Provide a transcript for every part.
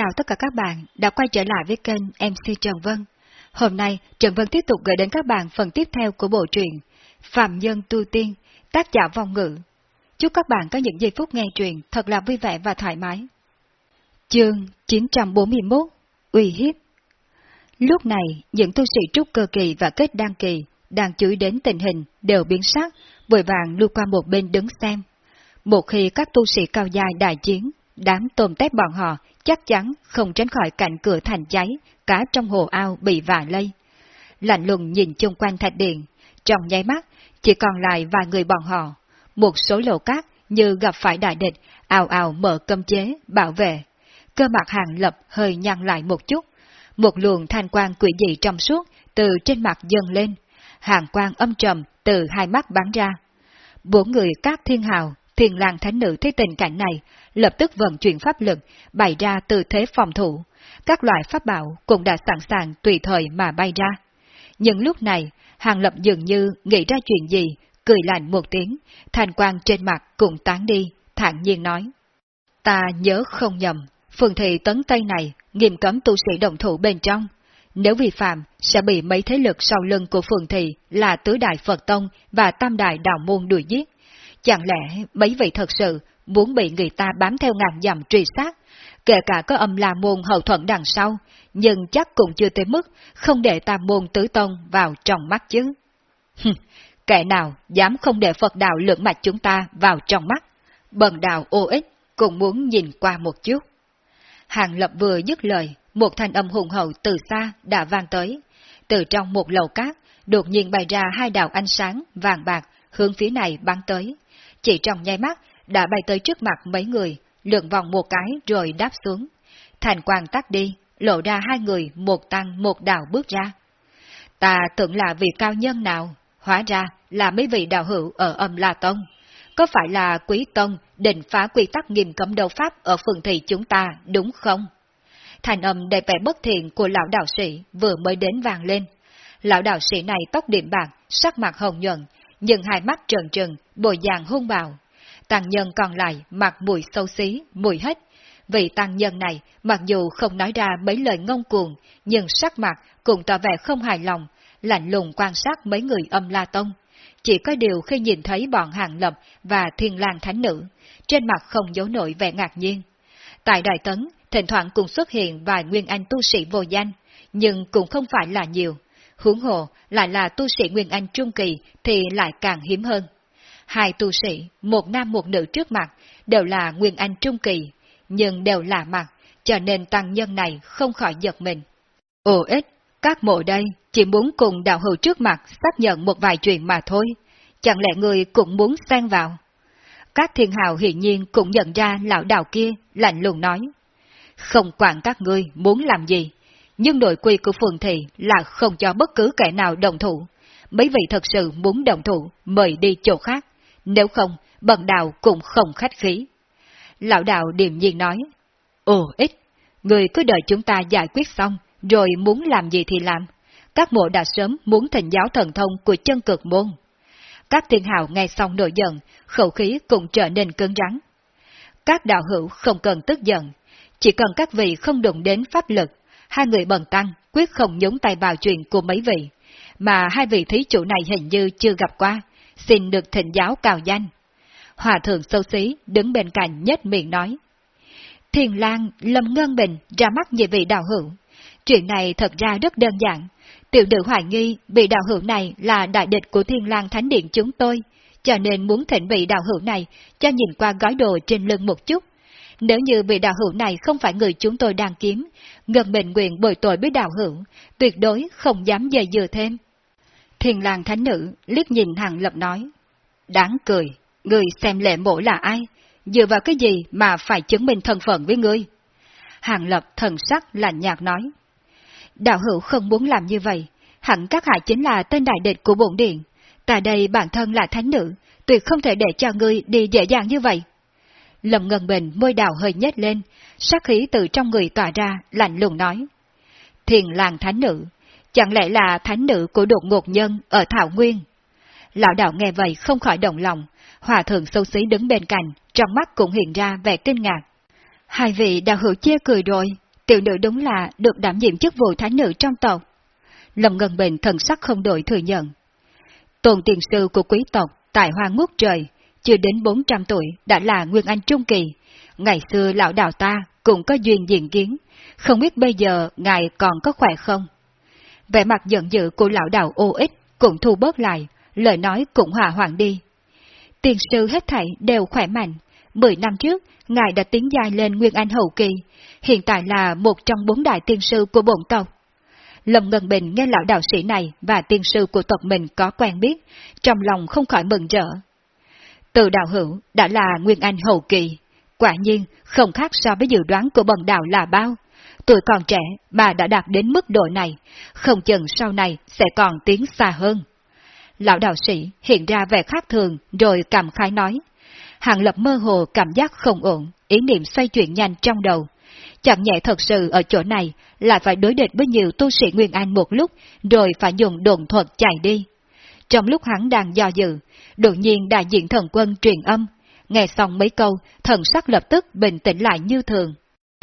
chào tất cả các bạn đã quay trở lại với kênh MC Trần Vân. Hôm nay, Trần Vân tiếp tục gửi đến các bạn phần tiếp theo của bộ truyện Phạm Nhân Tu Tiên, tác giả vong ngữ. Chúc các bạn có những giây phút nghe truyện thật là vui vẻ và thoải mái. Chương 941 Uy hiếp Lúc này, những tu sĩ trúc cơ kỳ và kết đăng kỳ đang chú ý đến tình hình đều biến sắc, vội vàng lưu qua một bên đứng xem. Một khi các tu sĩ cao dài đại chiến, đám tôm tép bọn họ chắc chắn không tránh khỏi cạnh cửa thành cháy, cá trong hồ ao bị vả lây. Lạnh lùng nhìn chung quanh thạch điện, trong nháy mắt, chỉ còn lại vài người bọn họ. Một số lỗ cát như gặp phải đại địch, ào ào mở cấm chế, bảo vệ. Cơ mặt hàng lập hơi nhăn lại một chút. Một luồng thanh quang quỷ dị trong suốt từ trên mặt dâng lên. Hàng quang âm trầm từ hai mắt bắn ra. Bốn người các thiên hào Thiên lang thánh nữ thấy tình cảnh này, lập tức vận chuyển pháp lực, bày ra tư thế phòng thủ. Các loại pháp bảo cũng đã sẵn sàng tùy thời mà bay ra. Nhưng lúc này, Hàng Lập dường như nghĩ ra chuyện gì, cười lạnh một tiếng, thành quang trên mặt cũng tán đi, thản nhiên nói. Ta nhớ không nhầm, phường thị tấn Tây này nghiêm cấm tu sĩ động thủ bên trong. Nếu vi phạm, sẽ bị mấy thế lực sau lưng của phường thị là tứ đại Phật Tông và tam đại đạo môn đuổi giết. Chẳng lẽ mấy vị thật sự muốn bị người ta bám theo ngàn dặm truy sát, kể cả có âm la môn hậu thuẫn đằng sau, nhưng chắc cũng chưa tới mức không để tam môn tứ tông vào trong mắt chứ. kẻ nào dám không để Phật đạo lượng mạch chúng ta vào trong mắt, bần đạo ô ích cũng muốn nhìn qua một chút. Hàng lập vừa dứt lời, một thanh âm hùng hậu từ xa đã vang tới. Từ trong một lầu cát, đột nhiên bày ra hai đạo ánh sáng vàng bạc hướng phía này bắn tới. Chỉ trong nháy mắt, đã bay tới trước mặt mấy người, lượn vòng một cái rồi đáp xuống. Thành quang tắt đi, lộ ra hai người một tăng một đạo bước ra. Ta tưởng là vị cao nhân nào, hóa ra là mấy vị đạo hữu ở âm La Tông. Có phải là quý tông định phá quy tắc nghiêm cấm đấu pháp ở phường thị chúng ta, đúng không? Thành âm đầy vẻ bất thiện của lão đạo sĩ vừa mới đến vàng lên. Lão đạo sĩ này tóc điểm bạc, sắc mặt hồng nhuận, nhưng hai mắt trần trừng, bồi dạng hung bạo. Tàng nhân còn lại mặt mùi sâu xí, mùi hết. Vị tăng nhân này, mặc dù không nói ra mấy lời ngông cuồng, nhưng sắc mặt cũng tỏ vẻ không hài lòng, lạnh lùng quan sát mấy người âm la tông. Chỉ có điều khi nhìn thấy bọn hàng lập và thiên lang thánh nữ, trên mặt không giấu nổi vẻ ngạc nhiên. Tại Đại Tấn, thỉnh thoảng cũng xuất hiện vài nguyên anh tu sĩ vô danh, nhưng cũng không phải là nhiều huống hồ lại là tu sĩ Nguyên Anh Trung Kỳ thì lại càng hiếm hơn. Hai tu sĩ, một nam một nữ trước mặt, đều là Nguyên Anh Trung Kỳ, nhưng đều lạ mặt, cho nên tăng nhân này không khỏi giật mình. Ồ ít, các mộ đây chỉ muốn cùng đạo hữu trước mặt xác nhận một vài chuyện mà thôi, chẳng lẽ người cũng muốn xen vào? Các thiên hào hiển nhiên cũng nhận ra lão đạo kia, lạnh lùng nói. Không quản các ngươi muốn làm gì, nhưng nội quy của phường thị là không cho bất cứ kẻ nào đồng thủ. Mấy vị thật sự muốn đồng thủ, mời đi chỗ khác, nếu không, bần đạo cũng không khách khí. Lão đạo điềm nhiên nói, Ồ ít, người cứ đợi chúng ta giải quyết xong, rồi muốn làm gì thì làm. Các mộ đã sớm muốn thành giáo thần thông của chân cực môn. Các thiên hào nghe xong nổi giận, khẩu khí cũng trở nên cứng rắn. Các đạo hữu không cần tức giận, chỉ cần các vị không đụng đến pháp lực, hai người bần tăng quyết không nhúng tay vào chuyện của mấy vị, mà hai vị thí chủ này hình như chưa gặp qua, xin được thịnh giáo cao danh. Hòa thượng sâu xí đứng bên cạnh nhất miệng nói. Thiền lang Lâm Ngân Bình ra mắt nhị vị đạo hữu. Chuyện này thật ra rất đơn giản. Tiểu nữ hoài nghi vị đạo hữu này là đại địch của thiên lang thánh điện chúng tôi, cho nên muốn thịnh vị đạo hữu này cho nhìn qua gói đồ trên lưng một chút, nếu như vị đạo hữu này không phải người chúng tôi đang kiếm, ngân mệnh nguyện bồi tội với đạo hữu, tuyệt đối không dám dây dừa thêm. Thiền làng thánh nữ liếc nhìn hàng lập nói. Đáng cười, người xem lệ mổ là ai, dựa vào cái gì mà phải chứng minh thân phận với ngươi? Hàng lập thần sắc lạnh nhạt nói. Đạo hữu không muốn làm như vậy, hẳn các hạ chính là tên đại địch của bổn điện. Tại đây bản thân là thánh nữ, tuyệt không thể để cho ngươi đi dễ dàng như vậy. Lâm Ngân Bình môi đào hơi nhếch lên, sát khí từ trong người tỏa ra, lạnh lùng nói. Thiền làng thánh nữ, chẳng lẽ là thánh nữ của đột ngột nhân ở Thảo Nguyên? Lão đạo nghe vậy không khỏi động lòng, hòa thượng sâu xí đứng bên cạnh, trong mắt cũng hiện ra vẻ kinh ngạc. Hai vị đạo hữu chia cười rồi, tiểu nữ đúng là được đảm nhiệm chức vụ thánh nữ trong tộc. Lâm Ngân Bình thần sắc không đổi thừa nhận. Tôn tiền sư của quý tộc tại Hoa Ngút Trời, chưa đến 400 tuổi đã là Nguyên Anh Trung Kỳ. Ngày xưa lão đạo ta cũng có duyên diện kiến, không biết bây giờ ngài còn có khỏe không? Vẻ mặt giận dữ của lão đạo ô ích cũng thu bớt lại, lời nói cũng hòa hoãn đi. Tiền sư hết thảy đều khỏe mạnh. Mười năm trước, ngài đã tiến dài lên Nguyên Anh Hậu Kỳ, hiện tại là một trong bốn đại tiên sư của bổn tộc. Lâm Ngân Bình nghe lão đạo sĩ này và tiên sư của tộc mình có quen biết, trong lòng không khỏi mừng rỡ. Từ đạo hữu đã là Nguyên Anh Hậu Kỳ, quả nhiên không khác so với dự đoán của bần đạo là bao. Tuổi còn trẻ mà đã đạt đến mức độ này, không chừng sau này sẽ còn tiến xa hơn. Lão đạo sĩ hiện ra vẻ khác thường rồi cảm khái nói. Hàng lập mơ hồ cảm giác không ổn, ý niệm xoay chuyển nhanh trong đầu. Chẳng nhẹ thật sự ở chỗ này lại phải đối địch với nhiều tu sĩ Nguyên Anh một lúc rồi phải dùng đồn thuật chạy đi. Trong lúc hắn đang do dự, đột nhiên đại diện thần quân truyền âm. Nghe xong mấy câu, thần sắc lập tức bình tĩnh lại như thường.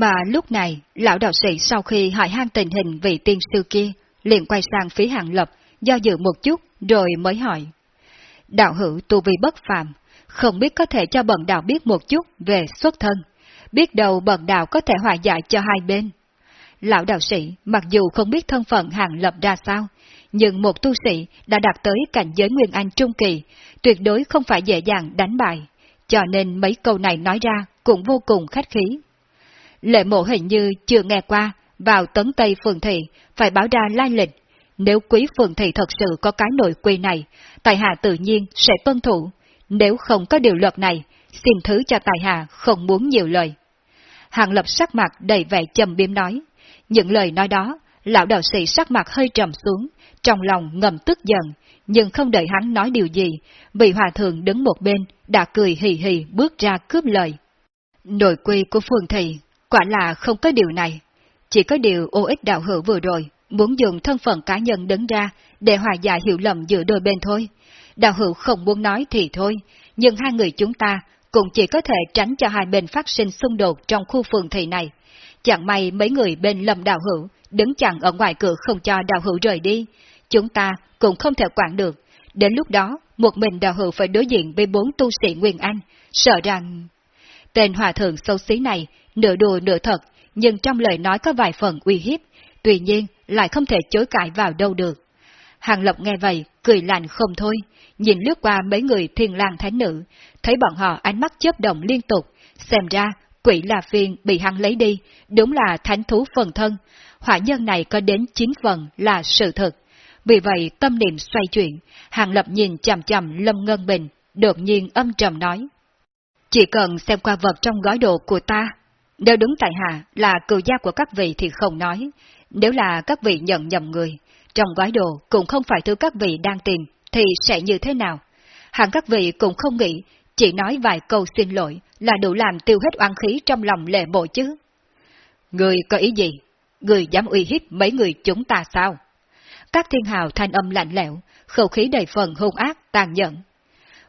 Mà lúc này, lão đạo sĩ sau khi hỏi han tình hình vị tiên sư kia, liền quay sang phía hàng lập, do dự một chút, rồi mới hỏi. Đạo hữu tu vi bất phàm, không biết có thể cho bận đạo biết một chút về xuất thân, biết đâu bận đạo có thể hòa giải cho hai bên. Lão đạo sĩ, mặc dù không biết thân phận hàng lập ra sao, nhưng một tu sĩ đã đạt tới cảnh giới Nguyên Anh Trung Kỳ, tuyệt đối không phải dễ dàng đánh bại, cho nên mấy câu này nói ra cũng vô cùng khách khí. Lệ mộ hình như chưa nghe qua, vào tấn Tây Phường Thị, phải báo ra lai lịch. Nếu quý Phường Thị thật sự có cái nội quy này, Tài Hạ tự nhiên sẽ tuân thủ. Nếu không có điều luật này, xin thứ cho Tài Hạ không muốn nhiều lời. Hàng lập sắc mặt đầy vẻ trầm biếm nói. Những lời nói đó, lão đạo sĩ sắc mặt hơi trầm xuống, trong lòng ngầm tức giận, nhưng không đợi hắn nói điều gì, vị hòa thượng đứng một bên, đã cười hì hì bước ra cướp lời. Nội quy của Phương Thị Quả là không có điều này. Chỉ có điều ô ích đạo hữu vừa rồi, muốn dùng thân phận cá nhân đứng ra để hòa giải hiểu lầm giữa đôi bên thôi. Đạo hữu không muốn nói thì thôi, nhưng hai người chúng ta cũng chỉ có thể tránh cho hai bên phát sinh xung đột trong khu phường thị này. Chẳng may mấy người bên lầm đạo hữu đứng chặn ở ngoài cửa không cho đạo hữu rời đi. Chúng ta cũng không thể quản được. Đến lúc đó, một mình đạo hữu phải đối diện với bốn tu sĩ Nguyên Anh, sợ rằng... Tên hòa thượng xấu xí này nửa đùa nửa thật, nhưng trong lời nói có vài phần uy hiếp, tuy nhiên lại không thể chối cãi vào đâu được. Hàng Lộc nghe vậy, cười lạnh không thôi, nhìn lướt qua mấy người thiên lang thánh nữ, thấy bọn họ ánh mắt chớp động liên tục, xem ra quỷ là phiền bị hắn lấy đi, đúng là thánh thú phần thân, hỏa nhân này có đến 9 phần là sự thật. Vì vậy tâm niệm xoay chuyển, Hàng Lập nhìn chằm chằm Lâm Ngân Bình, đột nhiên âm trầm nói. Chỉ cần xem qua vật trong gói đồ của ta nếu đứng tại hạ là cựu gia của các vị thì không nói, nếu là các vị nhận nhầm người, trong gói đồ cũng không phải thứ các vị đang tìm, thì sẽ như thế nào? Hẳn các vị cũng không nghĩ, chỉ nói vài câu xin lỗi là đủ làm tiêu hết oan khí trong lòng lệ bộ chứ. Người có ý gì? Người dám uy hiếp mấy người chúng ta sao? Các thiên hào thanh âm lạnh lẽo, khẩu khí đầy phần hung ác, tàn nhẫn.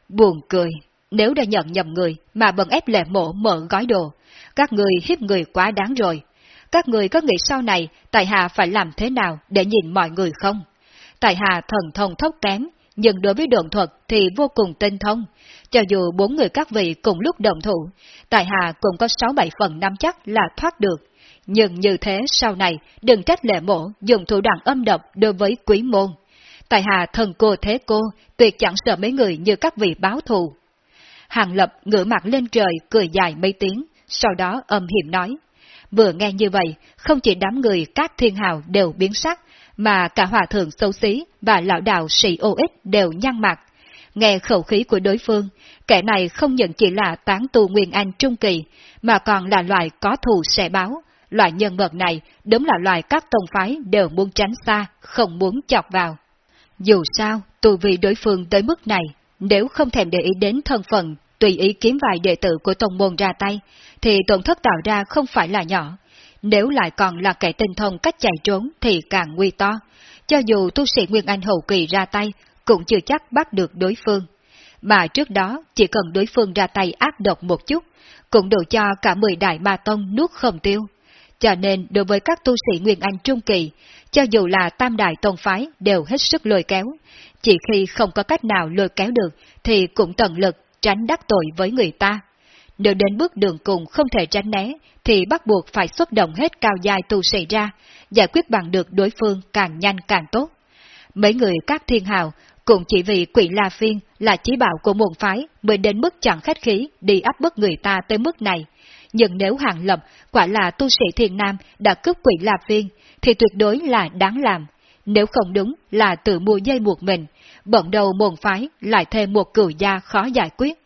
Buồn cười, nếu đã nhận nhầm người mà bận ép lệ mộ mở gói đồ, các người hiếp người quá đáng rồi. Các người có nghĩ sau này Tài Hà phải làm thế nào để nhìn mọi người không? Tài Hà thần thông thốc kém, nhưng đối với độn thuật thì vô cùng tinh thông. Cho dù bốn người các vị cùng lúc động thủ, Tài Hà cũng có sáu bảy phần năm chắc là thoát được. Nhưng như thế sau này, đừng trách lệ mộ dùng thủ đoạn âm độc đối với quý môn. Tài Hà thần cô thế cô, tuyệt chẳng sợ mấy người như các vị báo thù. Hàng Lập ngửa mặt lên trời cười dài mấy tiếng, sau đó âm hiểm nói. Vừa nghe như vậy, không chỉ đám người các thiên hào đều biến sắc, mà cả hòa thượng xấu xí và lão đạo sĩ ô ích đều nhăn mặt. Nghe khẩu khí của đối phương, kẻ này không những chỉ là tán tu Nguyên Anh Trung Kỳ, mà còn là loại có thù sẽ báo. Loại nhân vật này đúng là loại các tông phái đều muốn tránh xa, không muốn chọc vào. Dù sao, tu vị đối phương tới mức này, nếu không thèm để ý đến thân phận, tùy ý kiếm vài đệ tử của tông môn ra tay, thì tổn thất tạo ra không phải là nhỏ. Nếu lại còn là kẻ tinh thông cách chạy trốn thì càng nguy to. Cho dù tu sĩ Nguyên Anh hậu kỳ ra tay, cũng chưa chắc bắt được đối phương. Mà trước đó, chỉ cần đối phương ra tay ác độc một chút, cũng đủ cho cả mười đại ma tông nuốt không tiêu cho nên đối với các tu sĩ Nguyên Anh Trung Kỳ, cho dù là tam đại tôn phái đều hết sức lôi kéo, chỉ khi không có cách nào lôi kéo được thì cũng tận lực tránh đắc tội với người ta. Nếu đến bước đường cùng không thể tránh né, thì bắt buộc phải xuất động hết cao dài tu sĩ ra, giải quyết bằng được đối phương càng nhanh càng tốt. Mấy người các thiên hào cũng chỉ vì quỷ La Phiên là chí bảo của môn phái mới đến mức chẳng khách khí đi áp bức người ta tới mức này. Nhưng nếu hàng lập quả là tu sĩ thiền nam đã cướp quỷ lạp viên, thì tuyệt đối là đáng làm. Nếu không đúng là tự mua dây buộc mình, bận đầu môn phái lại thêm một cửu gia khó giải quyết.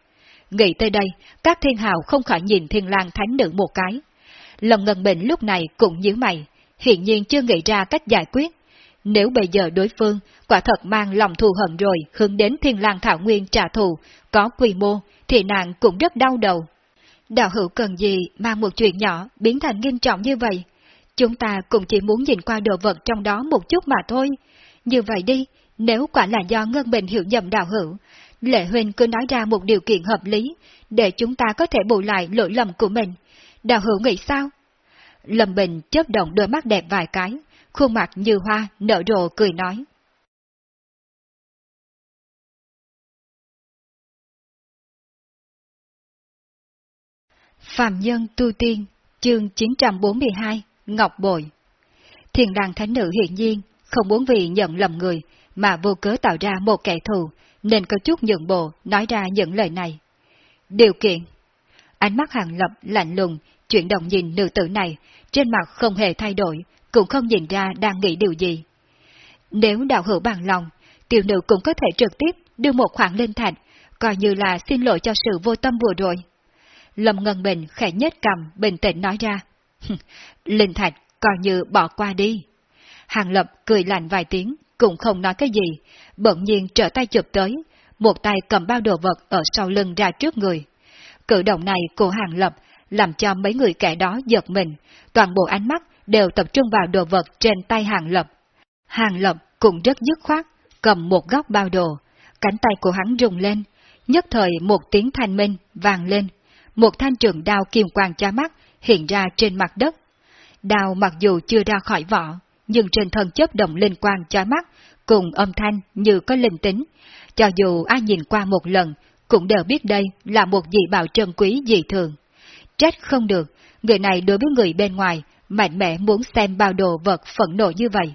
Nghĩ tới đây, các thiên hào không khỏi nhìn thiên lang thánh nữ một cái. Lòng ngần bệnh lúc này cũng như mày, hiện nhiên chưa nghĩ ra cách giải quyết. Nếu bây giờ đối phương quả thật mang lòng thù hận rồi hướng đến thiên lang thảo nguyên trả thù, có quy mô, thì nàng cũng rất đau đầu. Đạo hữu cần gì mang một chuyện nhỏ biến thành nghiêm trọng như vậy? Chúng ta cũng chỉ muốn nhìn qua đồ vật trong đó một chút mà thôi. Như vậy đi, nếu quả là do Ngân Bình hiểu nhầm đạo hữu, Lệ Huynh cứ nói ra một điều kiện hợp lý, để chúng ta có thể bù lại lỗi lầm của mình. Đạo hữu nghĩ sao? Lâm Bình chớp động đôi mắt đẹp vài cái, khuôn mặt như hoa, nở rộ cười nói. Phạm Nhân Tu Tiên, chương 942, Ngọc Bội Thiền đàn thánh nữ hiện nhiên không muốn vì nhận lầm người mà vô cớ tạo ra một kẻ thù, nên có chút nhượng bộ nói ra những lời này. Điều kiện Ánh mắt hàng lập lạnh lùng, chuyển động nhìn nữ tử này, trên mặt không hề thay đổi, cũng không nhìn ra đang nghĩ điều gì. Nếu đạo hữu bằng lòng, tiểu nữ cũng có thể trực tiếp đưa một khoản lên thành coi như là xin lỗi cho sự vô tâm vừa rồi. Lâm Ngân Bình khẽ nhếch cầm, bình tĩnh nói ra. Linh thạch coi như bỏ qua đi. Hàng Lập cười lạnh vài tiếng, cũng không nói cái gì, bỗng nhiên trở tay chụp tới, một tay cầm bao đồ vật ở sau lưng ra trước người. Cử động này của Hàng Lập làm cho mấy người kẻ đó giật mình, toàn bộ ánh mắt đều tập trung vào đồ vật trên tay Hàng Lập. Hàng Lập cũng rất dứt khoát, cầm một góc bao đồ, cánh tay của hắn rung lên, nhất thời một tiếng thanh minh vang lên, một thanh trường đao kiềm quang trái mắt hiện ra trên mặt đất. Đao mặc dù chưa ra khỏi vỏ, nhưng trên thân chớp động linh quang chói mắt, cùng âm thanh như có linh tính. Cho dù ai nhìn qua một lần, cũng đều biết đây là một dị bảo trân quý dị thường. Trách không được, người này đối với người bên ngoài, mạnh mẽ muốn xem bao đồ vật phẫn nộ như vậy.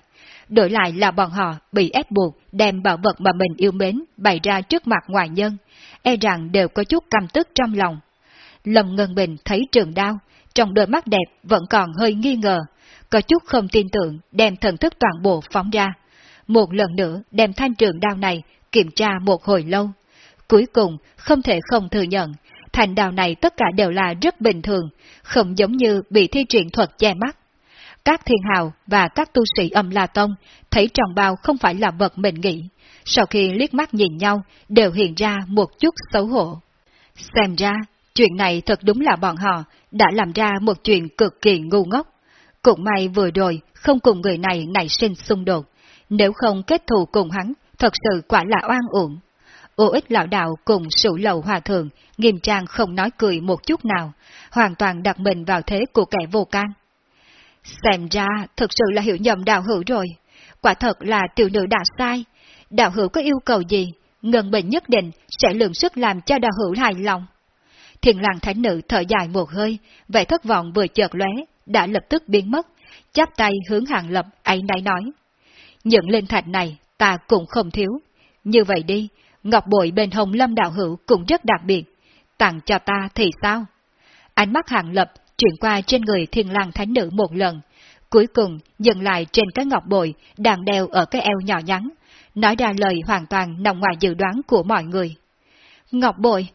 Đổi lại là bọn họ bị ép buộc đem bảo vật mà mình yêu mến bày ra trước mặt ngoại nhân, e rằng đều có chút căm tức trong lòng. Lâm Ngân Bình thấy trường đao, trong đôi mắt đẹp vẫn còn hơi nghi ngờ, có chút không tin tưởng đem thần thức toàn bộ phóng ra. Một lần nữa đem thanh trường đao này kiểm tra một hồi lâu. Cuối cùng không thể không thừa nhận, thành đao này tất cả đều là rất bình thường, không giống như bị thi triển thuật che mắt. Các thiên hào và các tu sĩ âm La Tông thấy trong bao không phải là vật mình nghĩ, sau khi liếc mắt nhìn nhau đều hiện ra một chút xấu hổ. Xem ra, chuyện này thật đúng là bọn họ đã làm ra một chuyện cực kỳ ngu ngốc. Cũng may vừa rồi không cùng người này nảy sinh xung đột, nếu không kết thù cùng hắn, thật sự quả là oan uổng. Ô ích lão đạo cùng sủ lầu hòa thượng, nghiêm trang không nói cười một chút nào, hoàn toàn đặt mình vào thế của kẻ vô can. Xem ra thực sự là hiểu nhầm đạo hữu rồi, quả thật là tiểu nữ đã sai. Đạo hữu có yêu cầu gì, ngân bệnh nhất định sẽ lượng sức làm cho đạo hữu hài lòng. Thiền lang thánh nữ thở dài một hơi, vẻ thất vọng vừa chợt lóe, đã lập tức biến mất, chắp tay hướng hàng lập ấy nãy nói. Những linh thạch này ta cũng không thiếu. Như vậy đi, ngọc bội bên hồng lâm đạo hữu cũng rất đặc biệt. Tặng cho ta thì sao? Ánh mắt hàng lập chuyển qua trên người thiên lang thánh nữ một lần, cuối cùng dừng lại trên cái ngọc bội đang đeo ở cái eo nhỏ nhắn, nói ra lời hoàn toàn nằm ngoài dự đoán của mọi người. Ngọc bội!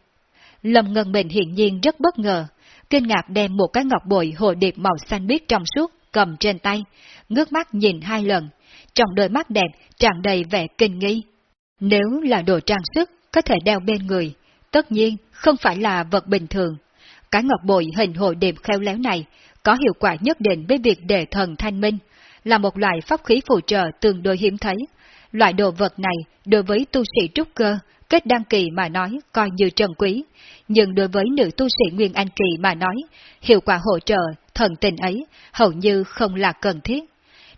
Lâm Ngân Bình hiện nhiên rất bất ngờ, kinh ngạc đem một cái ngọc bội hồ điệp màu xanh biếc trong suốt cầm trên tay, ngước mắt nhìn hai lần, trong đôi mắt đẹp tràn đầy vẻ kinh nghi. Nếu là đồ trang sức có thể đeo bên người, tất nhiên không phải là vật bình thường. Cái ngọc bội hình hồ điệp khéo léo này có hiệu quả nhất định với việc đề thần thanh minh, là một loại pháp khí phù trợ tương đối hiếm thấy. Loại đồ vật này đối với tu sĩ trúc cơ kết đăng kỳ mà nói coi như trân quý, nhưng đối với nữ tu sĩ Nguyên Anh kỳ mà nói, hiệu quả hỗ trợ, thần tình ấy hầu như không là cần thiết.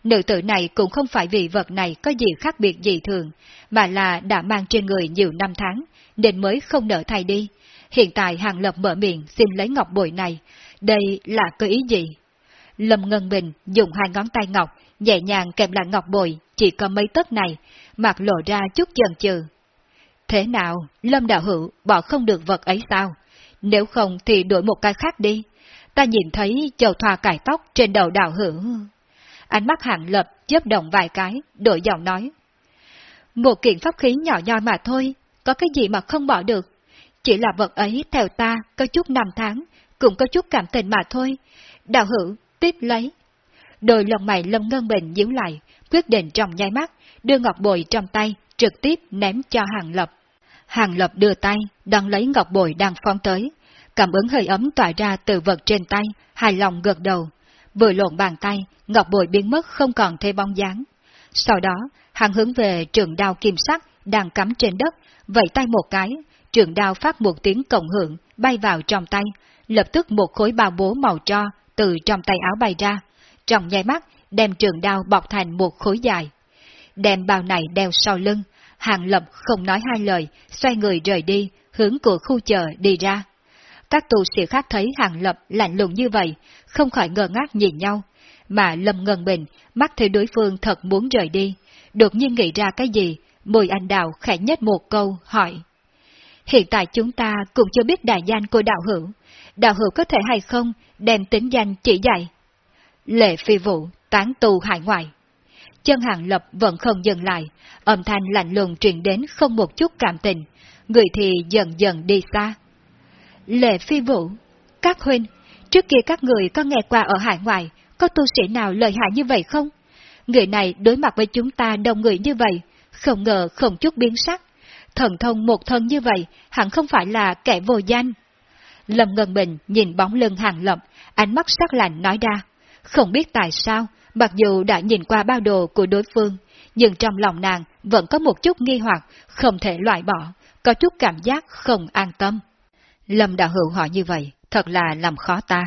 Nữ tử này cũng không phải vì vật này có gì khác biệt gì thường, mà là đã mang trên người nhiều năm tháng, nên mới không nỡ thay đi. Hiện tại Hàng Lập mở miệng xin lấy ngọc bội này, đây là cơ ý gì? Lâm Ngân Bình dùng hai ngón tay ngọc, nhẹ nhàng kèm lại ngọc bội, chỉ có mấy tấc này, mặt lộ ra chút dần chừ. Thế nào, Lâm Đạo Hữu bỏ không được vật ấy sao? Nếu không thì đổi một cái khác đi. Ta nhìn thấy chầu thoa cải tóc trên đầu đạo hữu. Ánh mắt hạng lập chớp động vài cái, đổi giọng nói. Một kiện pháp khí nhỏ nhoi mà thôi, có cái gì mà không bỏ được. Chỉ là vật ấy theo ta có chút năm tháng, cũng có chút cảm tình mà thôi. Đạo hữu, tiếp lấy. Đôi lông mày lâm ngân bình díu lại, quyết định trong nháy mắt, đưa ngọc bội trong tay, trực tiếp ném cho hàng lập. Hàng lập đưa tay, đón lấy ngọc bội đang phóng tới. Cảm ứng hơi ấm tỏa ra từ vật trên tay, hài lòng gật đầu. Vừa lộn bàn tay, ngọc bội biến mất không còn thấy bóng dáng. Sau đó, hàng hướng về trường đao kim sắc đang cắm trên đất, vẫy tay một cái, trường đao phát một tiếng cộng hưởng, bay vào trong tay, lập tức một khối bao bố màu cho từ trong tay áo bay ra, trong nháy mắt đem trường đao bọc thành một khối dài. Đem bao này đeo sau lưng, Hàng Lập không nói hai lời, xoay người rời đi, hướng của khu chợ đi ra. Các tu sĩ khác thấy Hàng Lập lạnh lùng như vậy, không khỏi ngơ ngác nhìn nhau, mà Lâm Ngân Bình mắt thấy đối phương thật muốn rời đi, đột nhiên nghĩ ra cái gì, mùi anh đào khẽ nhất một câu, hỏi. Hiện tại chúng ta cũng chưa biết đại danh của đạo hữu, đạo hữu có thể hay không đem tính danh chỉ dạy. Lệ phi vụ, tán tù hải ngoại. Chân hàng lập vẫn không dừng lại, âm thanh lạnh lùng truyền đến không một chút cảm tình, người thì dần dần đi xa. Lệ phi vũ, các huynh, trước kia các người có nghe qua ở hải ngoại, có tu sĩ nào lợi hại như vậy không? Người này đối mặt với chúng ta đông người như vậy, không ngờ không chút biến sắc. Thần thông một thân như vậy, hẳn không phải là kẻ vô danh. Lâm Ngân Bình nhìn bóng lưng hàng lập, ánh mắt sắc lạnh nói ra. Không biết tại sao, mặc dù đã nhìn qua bao đồ của đối phương, nhưng trong lòng nàng vẫn có một chút nghi hoặc, không thể loại bỏ, có chút cảm giác không an tâm. Lâm đạo hữu hỏi như vậy, thật là làm khó ta.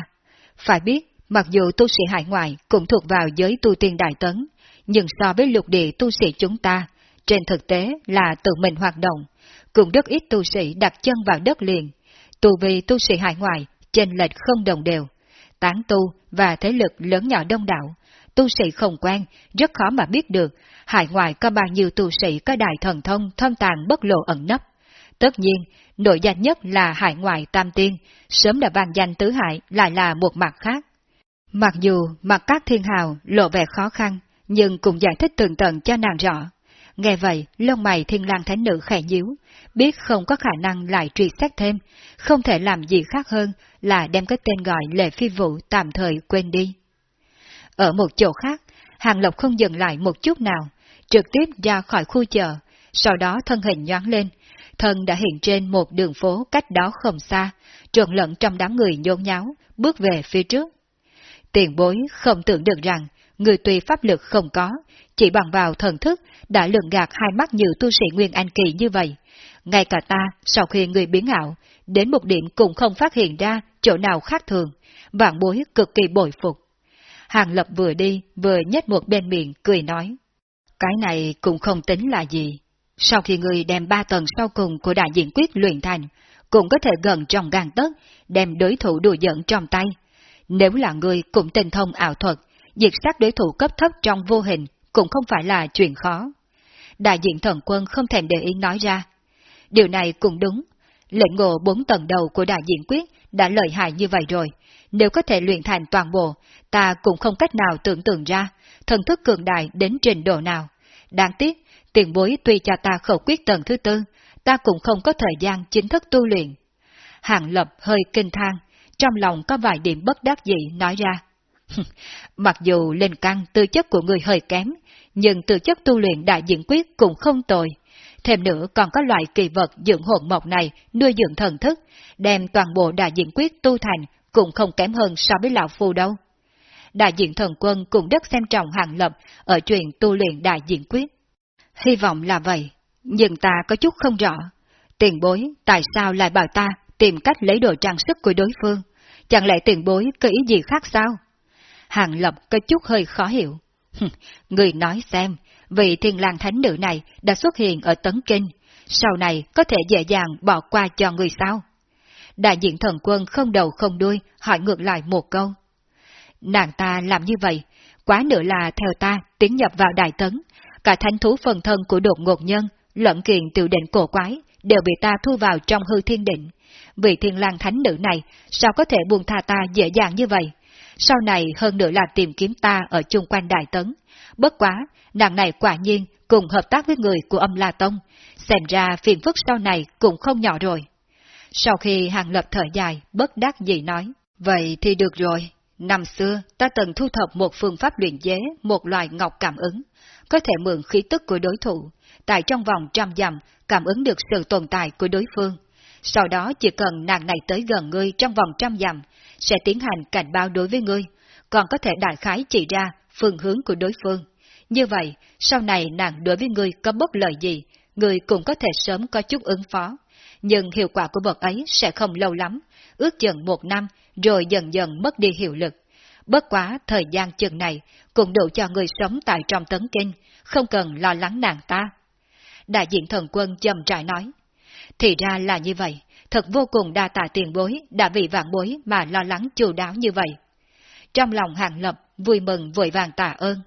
Phải biết, mặc dù tu sĩ hải ngoại cũng thuộc vào giới tu tiên đại tấn, nhưng so với lục địa tu sĩ chúng ta, trên thực tế là tự mình hoạt động, cũng rất ít tu sĩ đặt chân vào đất liền. Tu vì tu sĩ hải ngoại, trên lệch không đồng đều. Tán tu và thế lực lớn nhỏ đông đảo, tu sĩ không quen, rất khó mà biết được hải ngoại có bao nhiêu tu sĩ có đại thần thông thâm tàng bất lộ ẩn nấp. Tất nhiên, nổi danh nhất là hải ngoại tam tiên, sớm đã vang danh tứ hải lại là một mặt khác. Mặc dù mặt các thiên hào lộ vẻ khó khăn, nhưng cũng giải thích tường tận cho nàng rõ. Nghe vậy, lông mày thiên lang thánh nữ khẽ nhíu, biết không có khả năng lại truy xét thêm, không thể làm gì khác hơn là đem cái tên gọi lệ phi vụ tạm thời quên đi. Ở một chỗ khác, Hàng Lộc không dừng lại một chút nào, trực tiếp ra khỏi khu chợ, sau đó thân hình nhoáng lên, thân đã hiện trên một đường phố cách đó không xa, trộn lẫn trong đám người nhôn nháo, bước về phía trước. Tiền bối không tưởng được rằng, người tùy pháp lực không có, chỉ bằng vào thần thức đã lường gạt hai mắt nhiều tu sĩ Nguyên Anh Kỳ như vậy. Ngay cả ta, sau khi người biến ảo, đến một điểm cũng không phát hiện ra chỗ nào khác thường, vạn bối cực kỳ bội phục. Hàng Lập vừa đi, vừa nhét một bên miệng, cười nói. Cái này cũng không tính là gì. Sau khi người đem ba tầng sau cùng của đại diện quyết luyện thành, cũng có thể gần trong gan tấc, đem đối thủ đùa giận trong tay. Nếu là người cũng tinh thông ảo thuật, diệt sát đối thủ cấp thấp trong vô hình cũng không phải là chuyện khó. Đại diện thần quân không thèm để ý nói ra. Điều này cũng đúng. Lệnh ngộ bốn tầng đầu của đại diện quyết đã lợi hại như vậy rồi. Nếu có thể luyện thành toàn bộ, ta cũng không cách nào tưởng tượng ra, thần thức cường đại đến trình độ nào. Đáng tiếc, tiền bối tuy cho ta khẩu quyết tầng thứ tư, ta cũng không có thời gian chính thức tu luyện. hạng Lập hơi kinh thang, trong lòng có vài điểm bất đắc dĩ nói ra. Mặc dù lên căn tư chất của người hơi kém, nhưng tư chất tu luyện đại diện quyết cũng không tồi. Thêm nữa còn có loại kỳ vật dưỡng hồn mộc này nuôi dưỡng thần thức, đem toàn bộ đại diện quyết tu thành cũng không kém hơn so với lão phu đâu. Đại diện thần quân cũng rất xem trọng hàng lập ở chuyện tu luyện đại diện quyết. Hy vọng là vậy, nhưng ta có chút không rõ. Tiền bối, tại sao lại bảo ta tìm cách lấy đồ trang sức của đối phương? Chẳng lẽ tiền bối có ý gì khác sao? Hàng Lập có chút hơi khó hiểu. Người nói xem, vị thiên lang thánh nữ này đã xuất hiện ở Tấn Kinh, sau này có thể dễ dàng bỏ qua cho người sao? Đại diện thần quân không đầu không đuôi hỏi ngược lại một câu. Nàng ta làm như vậy, quá nữa là theo ta tiến nhập vào đại tấn, cả thánh thú phần thân của đột ngột nhân, lẫn kiện tiểu định cổ quái, đều bị ta thu vào trong hư thiên định. Vị thiên lang thánh nữ này sao có thể buông tha ta dễ dàng như vậy? Sau này hơn nữa là tìm kiếm ta ở chung quanh đại tấn. Bất quá, nàng này quả nhiên cùng hợp tác với người của âm La Tông, xem ra phiền phức sau này cũng không nhỏ rồi. Sau khi hàng lập thở dài, bất đắc dĩ nói, vậy thì được rồi. Năm xưa, ta từng thu thập một phương pháp luyện chế, một loài ngọc cảm ứng, có thể mượn khí tức của đối thủ, tại trong vòng trăm dặm cảm ứng được sự tồn tại của đối phương. Sau đó chỉ cần nàng này tới gần ngươi trong vòng trăm dặm, sẽ tiến hành cảnh báo đối với ngươi, còn có thể đại khái chỉ ra phương hướng của đối phương. Như vậy, sau này nàng đối với ngươi có bất lợi gì, ngươi cũng có thể sớm có chút ứng phó. Nhưng hiệu quả của vật ấy sẽ không lâu lắm, ước chừng một năm, rồi dần dần mất đi hiệu lực. Bất quá thời gian chừng này cũng đủ cho người sống tại trong tấn kinh, không cần lo lắng nàng ta. Đại diện thần quân chậm trại nói, thì ra là như vậy, thật vô cùng đa tạ tiền bối, đã vì vạn bối mà lo lắng chu đáo như vậy. Trong lòng hàng lập, vui mừng vội vàng tạ ơn.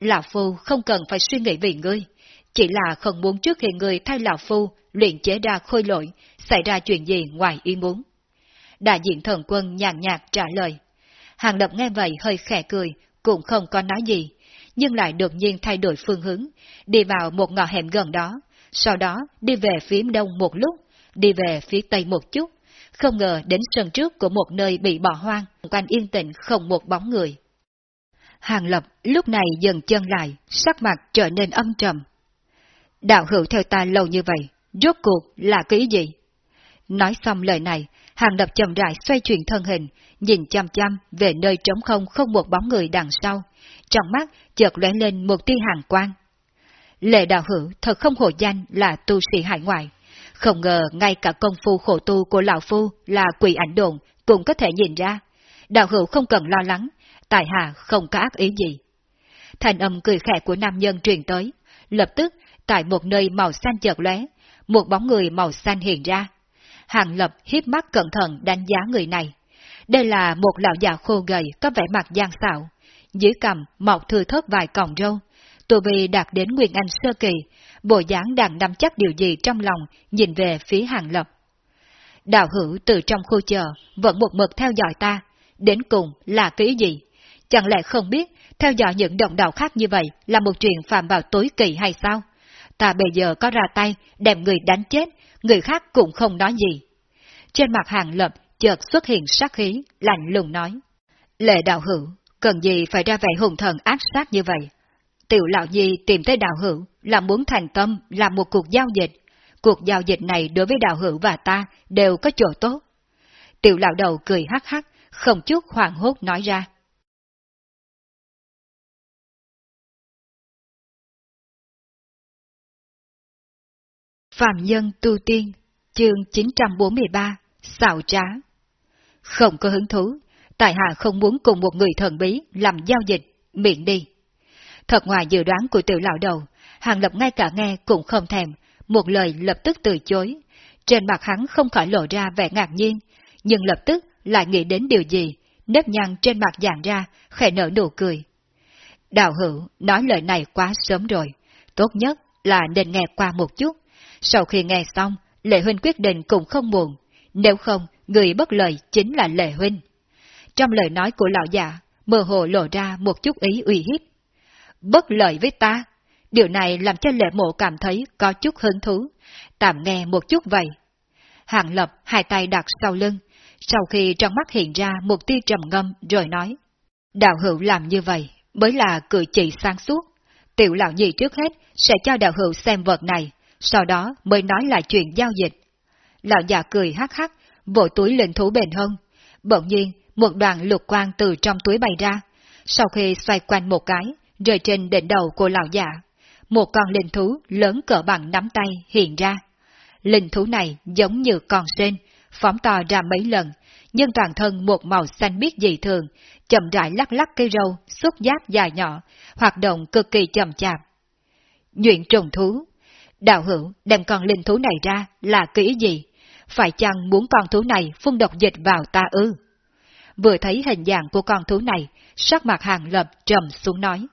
Lão Phu không cần phải suy nghĩ vì ngươi, chỉ là không muốn trước khi ngươi thay Lão Phu luyện chế ra khôi lỗi, xảy ra chuyện gì ngoài ý muốn. Đại diện thần quân nhàn nhạt trả lời. Hàng lập nghe vậy hơi khẽ cười, cũng không có nói gì, nhưng lại đột nhiên thay đổi phương hướng, đi vào một ngõ hẻm gần đó, sau đó đi về phía đông một lúc, đi về phía tây một chút, không ngờ đến sân trước của một nơi bị bỏ hoang, quanh yên tĩnh không một bóng người. Hàng Lập lúc này dần chân lại, sắc mặt trở nên âm trầm. Đạo hữu theo ta lâu như vậy, rốt cuộc là cái gì? Nói xong lời này, Hàng Lập chậm rãi xoay chuyển thân hình, nhìn chăm chăm về nơi trống không không một bóng người đằng sau, trong mắt chợt lóe lên một tia hàng quang. Lệ đạo hữu thật không hổ danh là tu sĩ hải ngoại. Không ngờ ngay cả công phu khổ tu của lão phu là quỷ ảnh đồn cũng có thể nhìn ra. Đạo hữu không cần lo lắng, tại hạ không có ác ý gì. Thành âm cười khẽ của nam nhân truyền tới, lập tức tại một nơi màu xanh chợt lóe, một bóng người màu xanh hiện ra. Hàng lập hiếp mắt cẩn thận đánh giá người này. Đây là một lão già khô gầy có vẻ mặt gian xạo, dưới cầm mọc thừa thớt vài cọng râu, tù Vi đạt đến Nguyên Anh sơ kỳ, bộ dáng đang nắm chắc điều gì trong lòng, nhìn về phía hàng lập. Đạo hữu từ trong khu chờ, vẫn một mực theo dõi ta, đến cùng là cái gì? Chẳng lẽ không biết, theo dõi những động đạo khác như vậy là một chuyện phạm vào tối kỳ hay sao? Ta bây giờ có ra tay, đem người đánh chết, người khác cũng không nói gì. Trên mặt hàng lập chợt xuất hiện sát khí, lạnh lùng nói. Lệ đạo hữu, cần gì phải ra vẻ hùng thần ác sát như vậy? Tiểu lão nhi tìm tới đạo hữu là muốn thành tâm làm một cuộc giao dịch. Cuộc giao dịch này đối với đạo hữu và ta đều có chỗ tốt. Tiểu lão đầu cười hắc hắc, không chút hoảng hốt nói ra. Phạm Nhân Tu Tiên, chương 943, xạo trá. Không có hứng thú, tại hạ không muốn cùng một người thần bí làm giao dịch, miệng đi. Thật ngoài dự đoán của tiểu lão đầu, Hàng Lập ngay cả nghe cũng không thèm, một lời lập tức từ chối. Trên mặt hắn không khỏi lộ ra vẻ ngạc nhiên, nhưng lập tức lại nghĩ đến điều gì, nếp nhăn trên mặt dàn ra, khẽ nở nụ cười. Đạo hữu nói lời này quá sớm rồi, tốt nhất là nên nghe qua một chút. Sau khi nghe xong, Lệ Huynh quyết định cũng không buồn, nếu không, người bất lợi chính là Lệ Huynh. Trong lời nói của lão già, mơ hồ lộ ra một chút ý uy hiếp. Bất lợi với ta, điều này làm cho Lệ Mộ cảm thấy có chút hứng thú, tạm nghe một chút vậy. Hàng Lập hai tay đặt sau lưng, sau khi trong mắt hiện ra một tia trầm ngâm rồi nói. Đạo hữu làm như vậy mới là cử chỉ sáng suốt. Tiểu lão nhị trước hết sẽ cho đạo hữu xem vật này, sau đó mới nói lại chuyện giao dịch. Lão già cười hắc hắc, vỗ túi lên thú bền hơn. Bỗng nhiên, một đoàn lục quang từ trong túi bay ra. Sau khi xoay quanh một cái, rơi trên đỉnh đầu của lão già, một con linh thú lớn cỡ bằng nắm tay hiện ra. linh thú này giống như con sen, phóng to ra mấy lần, nhưng toàn thân một màu xanh biếc dị thường, chậm rãi lắc lắc cây râu, xúc giác dài nhỏ, hoạt động cực kỳ chậm chạp. Nhuyễn trùng thú Đạo hữu đem con linh thú này ra là kỹ gì? Phải chăng muốn con thú này phun độc dịch vào ta ư? Vừa thấy hình dạng của con thú này, sắc mặt hàng lập trầm xuống nói.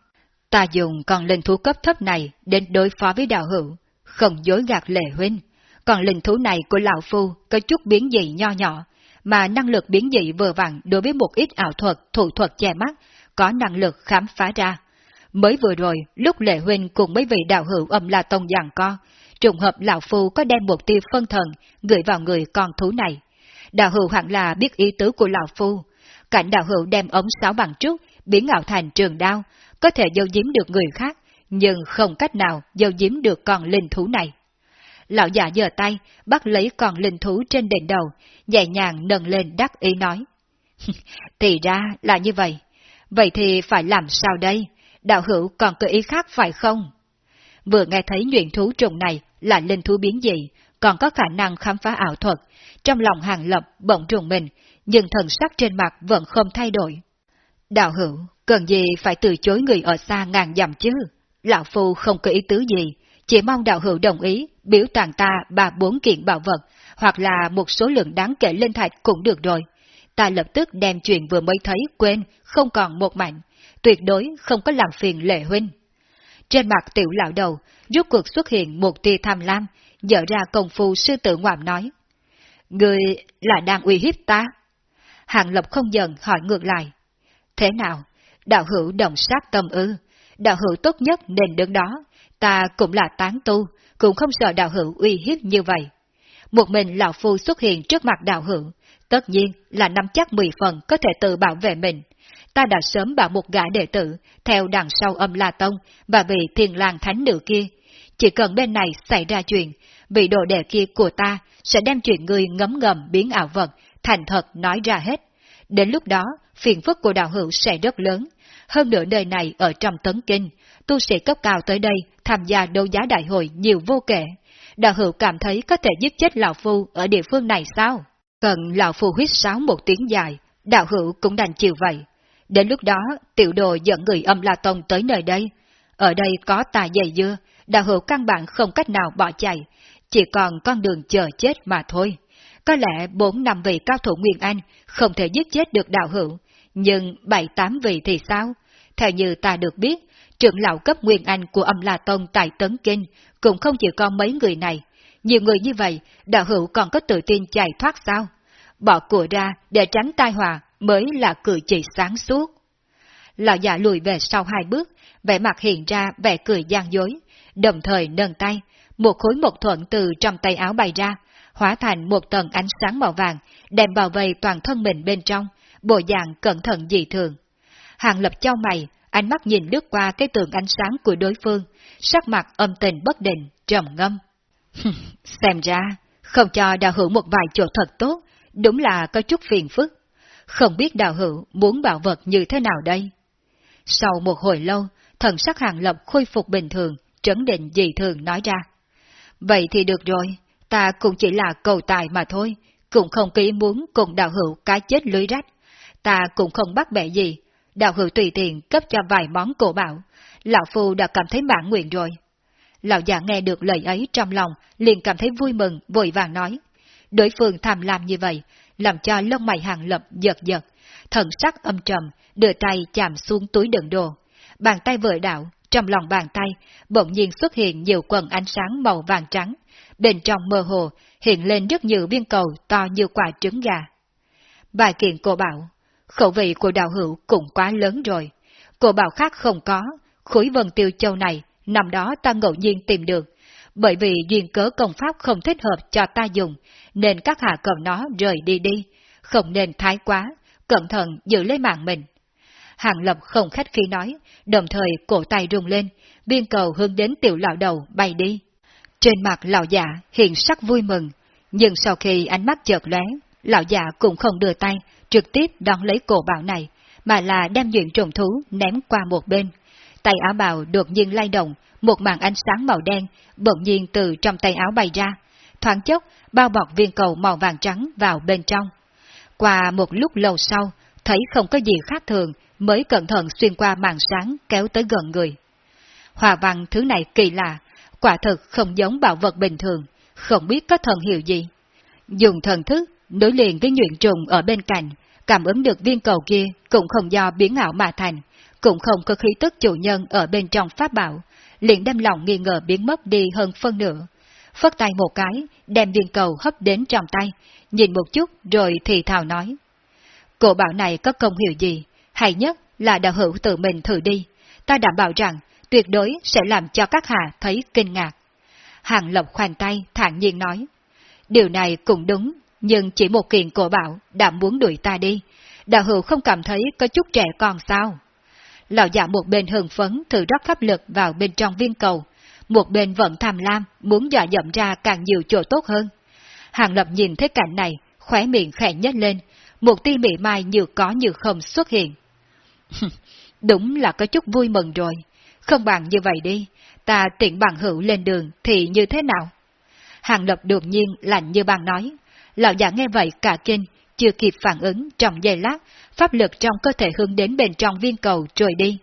Ta dùng con linh thú cấp thấp này đến đối phó với đạo hữu, không dối gạt lệ huynh. Còn linh thú này của lão phu có chút biến dị nho nhỏ, mà năng lực biến dị vừa vặn đối với một ít ảo thuật, thủ thuật che mắt, có năng lực khám phá ra. Mới vừa rồi, lúc Lệ Huynh cùng mấy vị đạo hữu âm La Tông giằng co, trùng hợp Lão Phu có đem một tia phân thần gửi vào người con thú này. Đạo hữu hẳn là biết ý tứ của Lão Phu. Cảnh đạo hữu đem ống sáo bằng trúc, biến ảo thành trường đao, có thể dâu giếm được người khác, nhưng không cách nào dâu giếm được con linh thú này. Lão già giơ tay, bắt lấy con linh thú trên đỉnh đầu, nhẹ nhàng nâng lên đắc ý nói. thì ra là như vậy. Vậy thì phải làm sao đây? đạo hữu còn có ý khác phải không? Vừa nghe thấy nhuyễn thú trùng này là linh thú biến dị, còn có khả năng khám phá ảo thuật, trong lòng hàng lập bỗng trùng mình, nhưng thần sắc trên mặt vẫn không thay đổi. Đạo hữu, cần gì phải từ chối người ở xa ngàn dặm chứ? Lão Phu không có ý tứ gì, chỉ mong đạo hữu đồng ý biểu tàng ta ba bốn kiện bảo vật, hoặc là một số lượng đáng kể lên thạch cũng được rồi. Ta lập tức đem chuyện vừa mới thấy quên, không còn một mảnh, tuyệt đối không có làm phiền lệ huynh. Trên mặt tiểu lão đầu, rốt cuộc xuất hiện một tia tham lam, dở ra công phu sư tử ngoạm nói. Người là đang uy hiếp ta? Hàng Lập không dần hỏi ngược lại. Thế nào? Đạo hữu đồng sát tâm ư? Đạo hữu tốt nhất nên đứng đó. Ta cũng là tán tu, cũng không sợ đạo hữu uy hiếp như vậy. Một mình lão phu xuất hiện trước mặt đạo hữu, tất nhiên là nắm chắc mười phần có thể tự bảo vệ mình, ta đã sớm bảo một gã đệ tử, theo đằng sau âm La Tông và vị thiền lang thánh nữ kia. Chỉ cần bên này xảy ra chuyện, vị đồ đệ kia của ta sẽ đem chuyện người ngấm ngầm biến ảo vật, thành thật nói ra hết. Đến lúc đó, phiền phức của đạo hữu sẽ rất lớn. Hơn nữa đời này ở trong tấn kinh, tu sĩ cấp cao tới đây tham gia đấu giá đại hội nhiều vô kể. Đạo hữu cảm thấy có thể giết chết Lão Phu ở địa phương này sao? Cần Lão Phu huyết sáo một tiếng dài, đạo hữu cũng đành chịu vậy. Đến lúc đó, tiểu đồ dẫn người âm La Tông tới nơi đây. Ở đây có tà dày dưa, đạo hữu căn bản không cách nào bỏ chạy, chỉ còn con đường chờ chết mà thôi. Có lẽ bốn năm vị cao thủ Nguyên Anh không thể giết chết được đạo hữu, nhưng bảy tám vị thì sao? Theo như ta được biết, trưởng lão cấp Nguyên Anh của âm La Tông tại Tấn Kinh cũng không chỉ có mấy người này. Nhiều người như vậy, đạo hữu còn có tự tin chạy thoát sao? Bỏ của ra để tránh tai họa mới là cử chỉ sáng suốt. Lão già lùi về sau hai bước, vẻ mặt hiện ra vẻ cười gian dối, đồng thời nâng tay, một khối một thuận từ trong tay áo bay ra, hóa thành một tầng ánh sáng màu vàng, đem bảo vệ toàn thân mình bên trong, bộ dạng cẩn thận dị thường. Hàng lập trao mày, ánh mắt nhìn lướt qua cái tường ánh sáng của đối phương, sắc mặt âm tình bất định, trầm ngâm. Xem ra, không cho đạo hữu một vài chỗ thật tốt, đúng là có chút phiền phức không biết đạo hữu muốn bảo vật như thế nào đây? Sau một hồi lâu, thần sắc hàng lập khôi phục bình thường, trấn định dị thường nói ra. Vậy thì được rồi, ta cũng chỉ là cầu tài mà thôi, cũng không ký muốn cùng đạo hữu cái chết lưới rách. Ta cũng không bắt bẻ gì, đạo hữu tùy tiện cấp cho vài món cổ bảo, lão phu đã cảm thấy mãn nguyện rồi. Lão già nghe được lời ấy trong lòng, liền cảm thấy vui mừng, vội vàng nói. Đối phương tham lam như vậy, làm cho lông mày hàng lập giật giật, thần sắc âm trầm, đưa tay chạm xuống túi đựng đồ. Bàn tay vội đạo, trong lòng bàn tay, bỗng nhiên xuất hiện nhiều quần ánh sáng màu vàng trắng. Bên trong mơ hồ, hiện lên rất nhiều viên cầu to như quả trứng gà. Bài kiện cổ bảo, khẩu vị của đạo hữu cũng quá lớn rồi. Cô bảo khác không có, khối vần tiêu châu này, năm đó ta ngẫu nhiên tìm được, bởi vì duyên cớ công pháp không thích hợp cho ta dùng, nên các hạ cầm nó rời đi đi, không nên thái quá, cẩn thận giữ lấy mạng mình. Hàng Lập không khách khi nói, đồng thời cổ tay rung lên, viên cầu hướng đến tiểu lão đầu bay đi. Trên mặt lão già hiện sắc vui mừng, nhưng sau khi ánh mắt chợt lóe, lão già cũng không đưa tay, trực tiếp đón lấy cổ bảo này, mà là đem nhuyễn trùng thú ném qua một bên. Tay áo bào đột nhiên lay động, một màn ánh sáng màu đen bỗng nhiên từ trong tay áo bay ra, thoáng chốc bao bọc viên cầu màu vàng trắng vào bên trong. Qua một lúc lâu sau, thấy không có gì khác thường, mới cẩn thận xuyên qua màn sáng kéo tới gần người. Hòa văn thứ này kỳ lạ, quả thực không giống bảo vật bình thường, không biết có thần hiệu gì. Dùng thần thức, nối liền với nhuyễn trùng ở bên cạnh, cảm ứng được viên cầu kia cũng không do biến ảo mà thành, cũng không có khí tức chủ nhân ở bên trong pháp bảo, liền đem lòng nghi ngờ biến mất đi hơn phân nửa. Phất tay một cái, đem viên cầu hấp đến trong tay, nhìn một chút rồi thì thào nói. Cổ bảo này có công hiệu gì? Hay nhất là đạo hữu tự mình thử đi. Ta đảm bảo rằng tuyệt đối sẽ làm cho các hạ thấy kinh ngạc. Hàng Lộc khoanh tay, thản nhiên nói. Điều này cũng đúng, nhưng chỉ một kiện cổ bảo đã muốn đuổi ta đi. Đạo hữu không cảm thấy có chút trẻ con sao? Lão giả một bên hưng phấn thử rót pháp lực vào bên trong viên cầu, một bên vẫn tham lam, muốn dọa dẫm ra càng nhiều chỗ tốt hơn. Hàng Lập nhìn thấy cảnh này, khóe miệng khẽ nhếch lên, một tia mị mai như có như không xuất hiện. Đúng là có chút vui mừng rồi, không bằng như vậy đi, ta tiện bằng hữu lên đường thì như thế nào? Hàng Lập đột nhiên lạnh như bằng nói, lão giả nghe vậy cả kinh, chưa kịp phản ứng trong giây lát, pháp lực trong cơ thể hướng đến bên trong viên cầu trôi đi.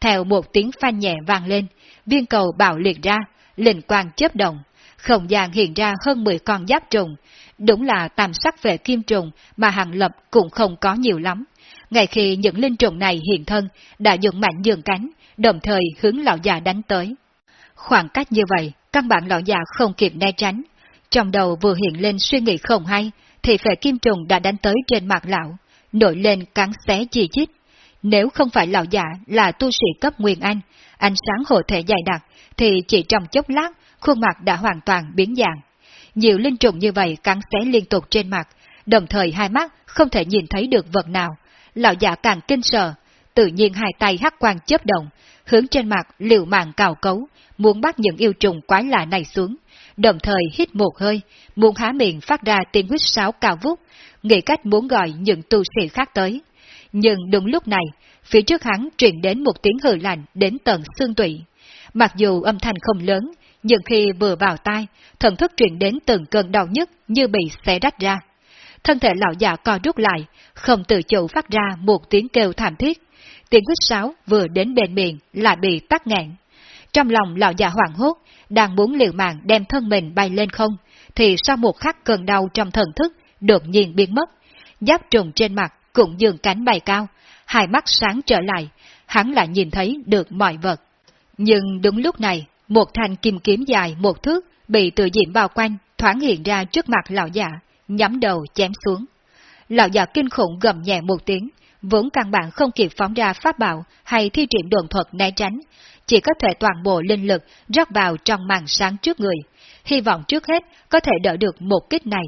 Theo một tiếng phanh nhẹ vang lên, viên cầu bạo liệt ra, linh quang chớp động, không gian hiện ra hơn 10 con giáp trùng, đúng là tam sắc về kim trùng mà hàng lập cũng không có nhiều lắm. Ngay khi những linh trùng này hiện thân, đã dựng mạnh dường cánh, đồng thời hướng lão già đánh tới. Khoảng cách như vậy, căn bản lão già không kịp né tránh. Trong đầu vừa hiện lên suy nghĩ không hay, thì phệ kim trùng đã đánh tới trên mặt lão, nổi lên cắn xé chi chít. Nếu không phải lão giả là tu sĩ cấp Nguyên Anh, ánh sáng hộ thể dày đặc, thì chỉ trong chốc lát, khuôn mặt đã hoàn toàn biến dạng. Nhiều linh trùng như vậy cắn xé liên tục trên mặt, đồng thời hai mắt không thể nhìn thấy được vật nào. Lão giả càng kinh sợ, tự nhiên hai tay hắc quang chớp động, hướng trên mặt liều mạng cào cấu, muốn bắt những yêu trùng quái lạ này xuống, đồng thời hít một hơi, muốn há miệng phát ra tiếng huyết sáo cao vút, nghĩ cách muốn gọi những tu sĩ khác tới. Nhưng đúng lúc này, phía trước hắn truyền đến một tiếng hừ lạnh đến tận xương tụy. Mặc dù âm thanh không lớn, nhưng khi vừa vào tai, thần thức truyền đến từng cơn đau nhức như bị xé rách ra. Thân thể lão già co rút lại, không tự chủ phát ra một tiếng kêu thảm thiết. Tiếng huyết sáo vừa đến bên miệng lại bị tắt nghẹn. Trong lòng lão già hoảng hốt, đang muốn liều mạng đem thân mình bay lên không, thì sau một khắc cơn đau trong thần thức đột nhiên biến mất. Giáp trùng trên mặt cũng dường cánh bay cao, hai mắt sáng trở lại, hắn lại nhìn thấy được mọi vật. Nhưng đúng lúc này, một thanh kim kiếm dài một thước bị tự diệm bao quanh, thoáng hiện ra trước mặt lão già, nhắm đầu chém xuống. Lão già kinh khủng gầm nhẹ một tiếng, vốn căn bản không kịp phóng ra pháp bảo hay thi triển đồn thuật né tránh, chỉ có thể toàn bộ linh lực rót vào trong màn sáng trước người, hy vọng trước hết có thể đỡ được một kích này.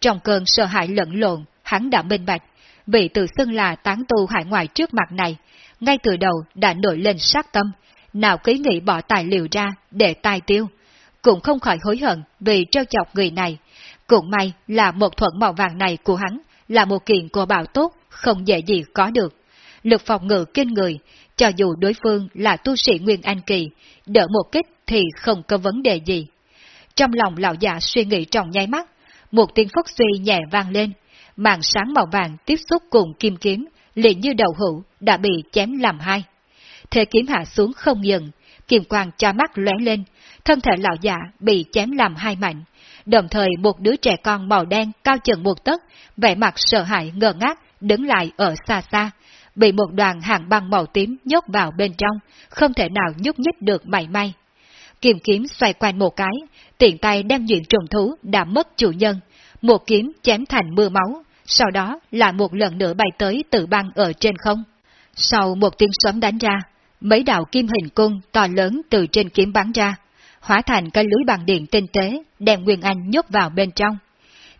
Trong cơn sợ hãi lẫn lộn, hắn đã minh bạch, vị tự xưng là tán tu hải ngoại trước mặt này, ngay từ đầu đã nổi lên sát tâm, nào ký nghĩ bỏ tài liệu ra để tài tiêu, cũng không khỏi hối hận vì trêu chọc người này. Cũng may là một thuận màu vàng này của hắn là một kiện của bảo tốt, không dễ gì có được. Lực phòng ngự kinh người, cho dù đối phương là tu sĩ Nguyên Anh Kỳ, đỡ một kích thì không có vấn đề gì. Trong lòng lão già suy nghĩ trong nháy mắt, một tiếng phất suy nhẹ vang lên, màn sáng màu vàng tiếp xúc cùng kim kiếm, liền như đầu hữu, đã bị chém làm hai. Thế kiếm hạ xuống không dừng, kim quang cho mắt lóe lên, thân thể lão già bị chém làm hai mảnh. Đồng thời một đứa trẻ con màu đen cao chừng một tấc, vẻ mặt sợ hãi ngơ ngác, đứng lại ở xa xa, bị một đoàn hàng băng màu tím nhốt vào bên trong, không thể nào nhúc nhích được mảy may. Kiếm kiếm xoay quanh một cái, tiện tay đem duyện trùng thú đã mất chủ nhân, một kiếm chém thành mưa máu, sau đó là một lần nữa bay tới tự băng ở trên không. Sau một tiếng sớm đánh ra, mấy đạo kim hình cung to lớn từ trên kiếm bắn ra, hóa thành cái lưới bằng điện tinh tế, đem Nguyên Anh nhốt vào bên trong.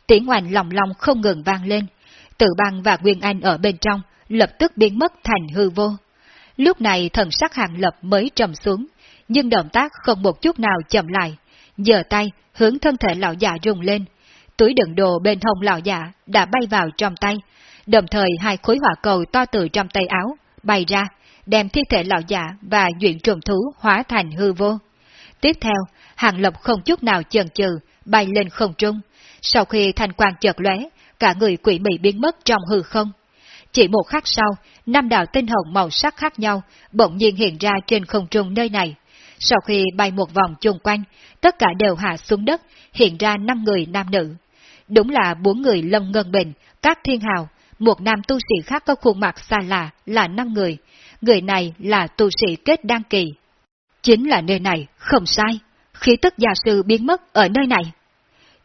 Tiếng oanh lòng lòng không ngừng vang lên, tự băng và Nguyên Anh ở bên trong lập tức biến mất thành hư vô. Lúc này thần sắc hàng lập mới trầm xuống, nhưng động tác không một chút nào chậm lại, giơ tay hướng thân thể lão già rung lên, túi đựng đồ bên hông lão già đã bay vào trong tay, đồng thời hai khối hỏa cầu to từ trong tay áo bay ra, đem thi thể lão già và duyện trùng thú hóa thành hư vô. Tiếp theo, Hàng Lập không chút nào chần chừ, bay lên không trung. Sau khi thanh quang chợt lóe, cả người quỷ mị biến mất trong hư không. Chỉ một khắc sau, năm đạo tinh hồng màu sắc khác nhau bỗng nhiên hiện ra trên không trung nơi này. Sau khi bay một vòng chung quanh, tất cả đều hạ xuống đất, hiện ra năm người nam nữ. Đúng là bốn người Lâm Ngân Bình, các thiên hào, một nam tu sĩ khác có khuôn mặt xa lạ là năm người. Người này là tu sĩ kết đăng kỳ. Chính là nơi này, không sai. Khí tức gia sư biến mất ở nơi này.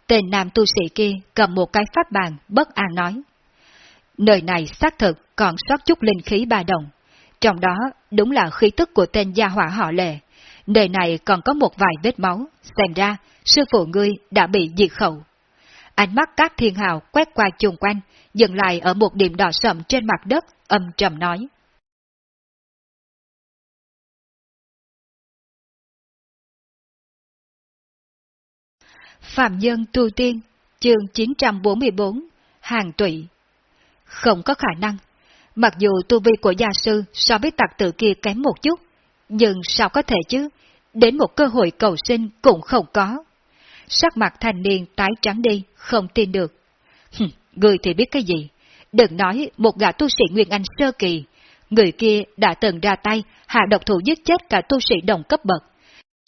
Tên nam tu sĩ kia cầm một cái pháp bàn, bất an nói. Nơi này xác thực còn sót chút linh khí ba đồng. Trong đó đúng là khí tức của tên gia hỏa họ lệ. Nơi này còn có một vài vết máu, xem ra sư phụ ngươi đã bị diệt khẩu. Ánh mắt các thiên hào quét qua chung quanh, dừng lại ở một điểm đỏ sậm trên mặt đất, âm trầm nói. Phạm Nhân Tu Tiên, chương 944, Hàng Tụy không có khả năng. Mặc dù tu vi của gia sư so với tặc tử kia kém một chút, nhưng sao có thể chứ? Đến một cơ hội cầu sinh cũng không có. Sắc mặt thanh niên tái trắng đi, không tin được. người thì biết cái gì? Đừng nói một gã tu sĩ Nguyên Anh sơ kỳ. Người kia đã từng ra tay, hạ độc thủ giết chết cả tu sĩ đồng cấp bậc.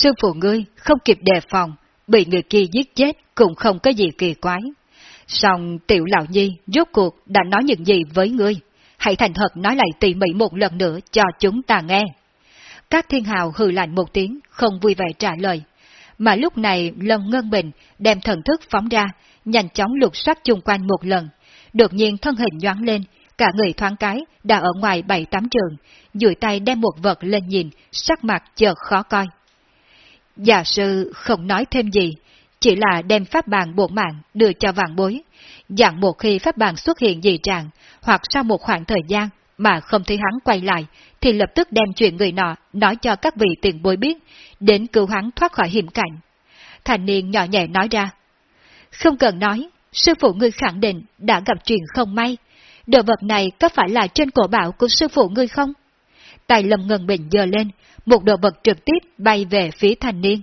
Sư phụ ngươi không kịp đề phòng, bị người kia giết chết cũng không có gì kỳ quái. Xong tiểu lão nhi rốt cuộc đã nói những gì với ngươi? Hãy thành thật nói lại tỉ mỉ một lần nữa cho chúng ta nghe. Các thiên hào hừ lạnh một tiếng, không vui vẻ trả lời. Mà lúc này Lâm Ngân Bình đem thần thức phóng ra, nhanh chóng lục soát chung quanh một lần. Đột nhiên thân hình nhoáng lên, cả người thoáng cái đã ở ngoài bảy tám trường, duỗi tay đem một vật lên nhìn, sắc mặt chợt khó coi. Giả sư không nói thêm gì, chỉ là đem pháp bàn bộ mạng đưa cho vạn bối. Dạng một khi pháp bàn xuất hiện dị trạng, hoặc sau một khoảng thời gian mà không thấy hắn quay lại, thì lập tức đem chuyện người nọ nói cho các vị tiền bối biết, đến cứu hắn thoát khỏi hiểm cảnh. Thành niên nhỏ nhẹ nói ra, không cần nói, sư phụ ngươi khẳng định đã gặp chuyện không may. Đồ vật này có phải là trên cổ bảo của sư phụ ngươi không? Tài lầm ngần bình dơ lên, một đồ vật trực tiếp bay về phía thành niên.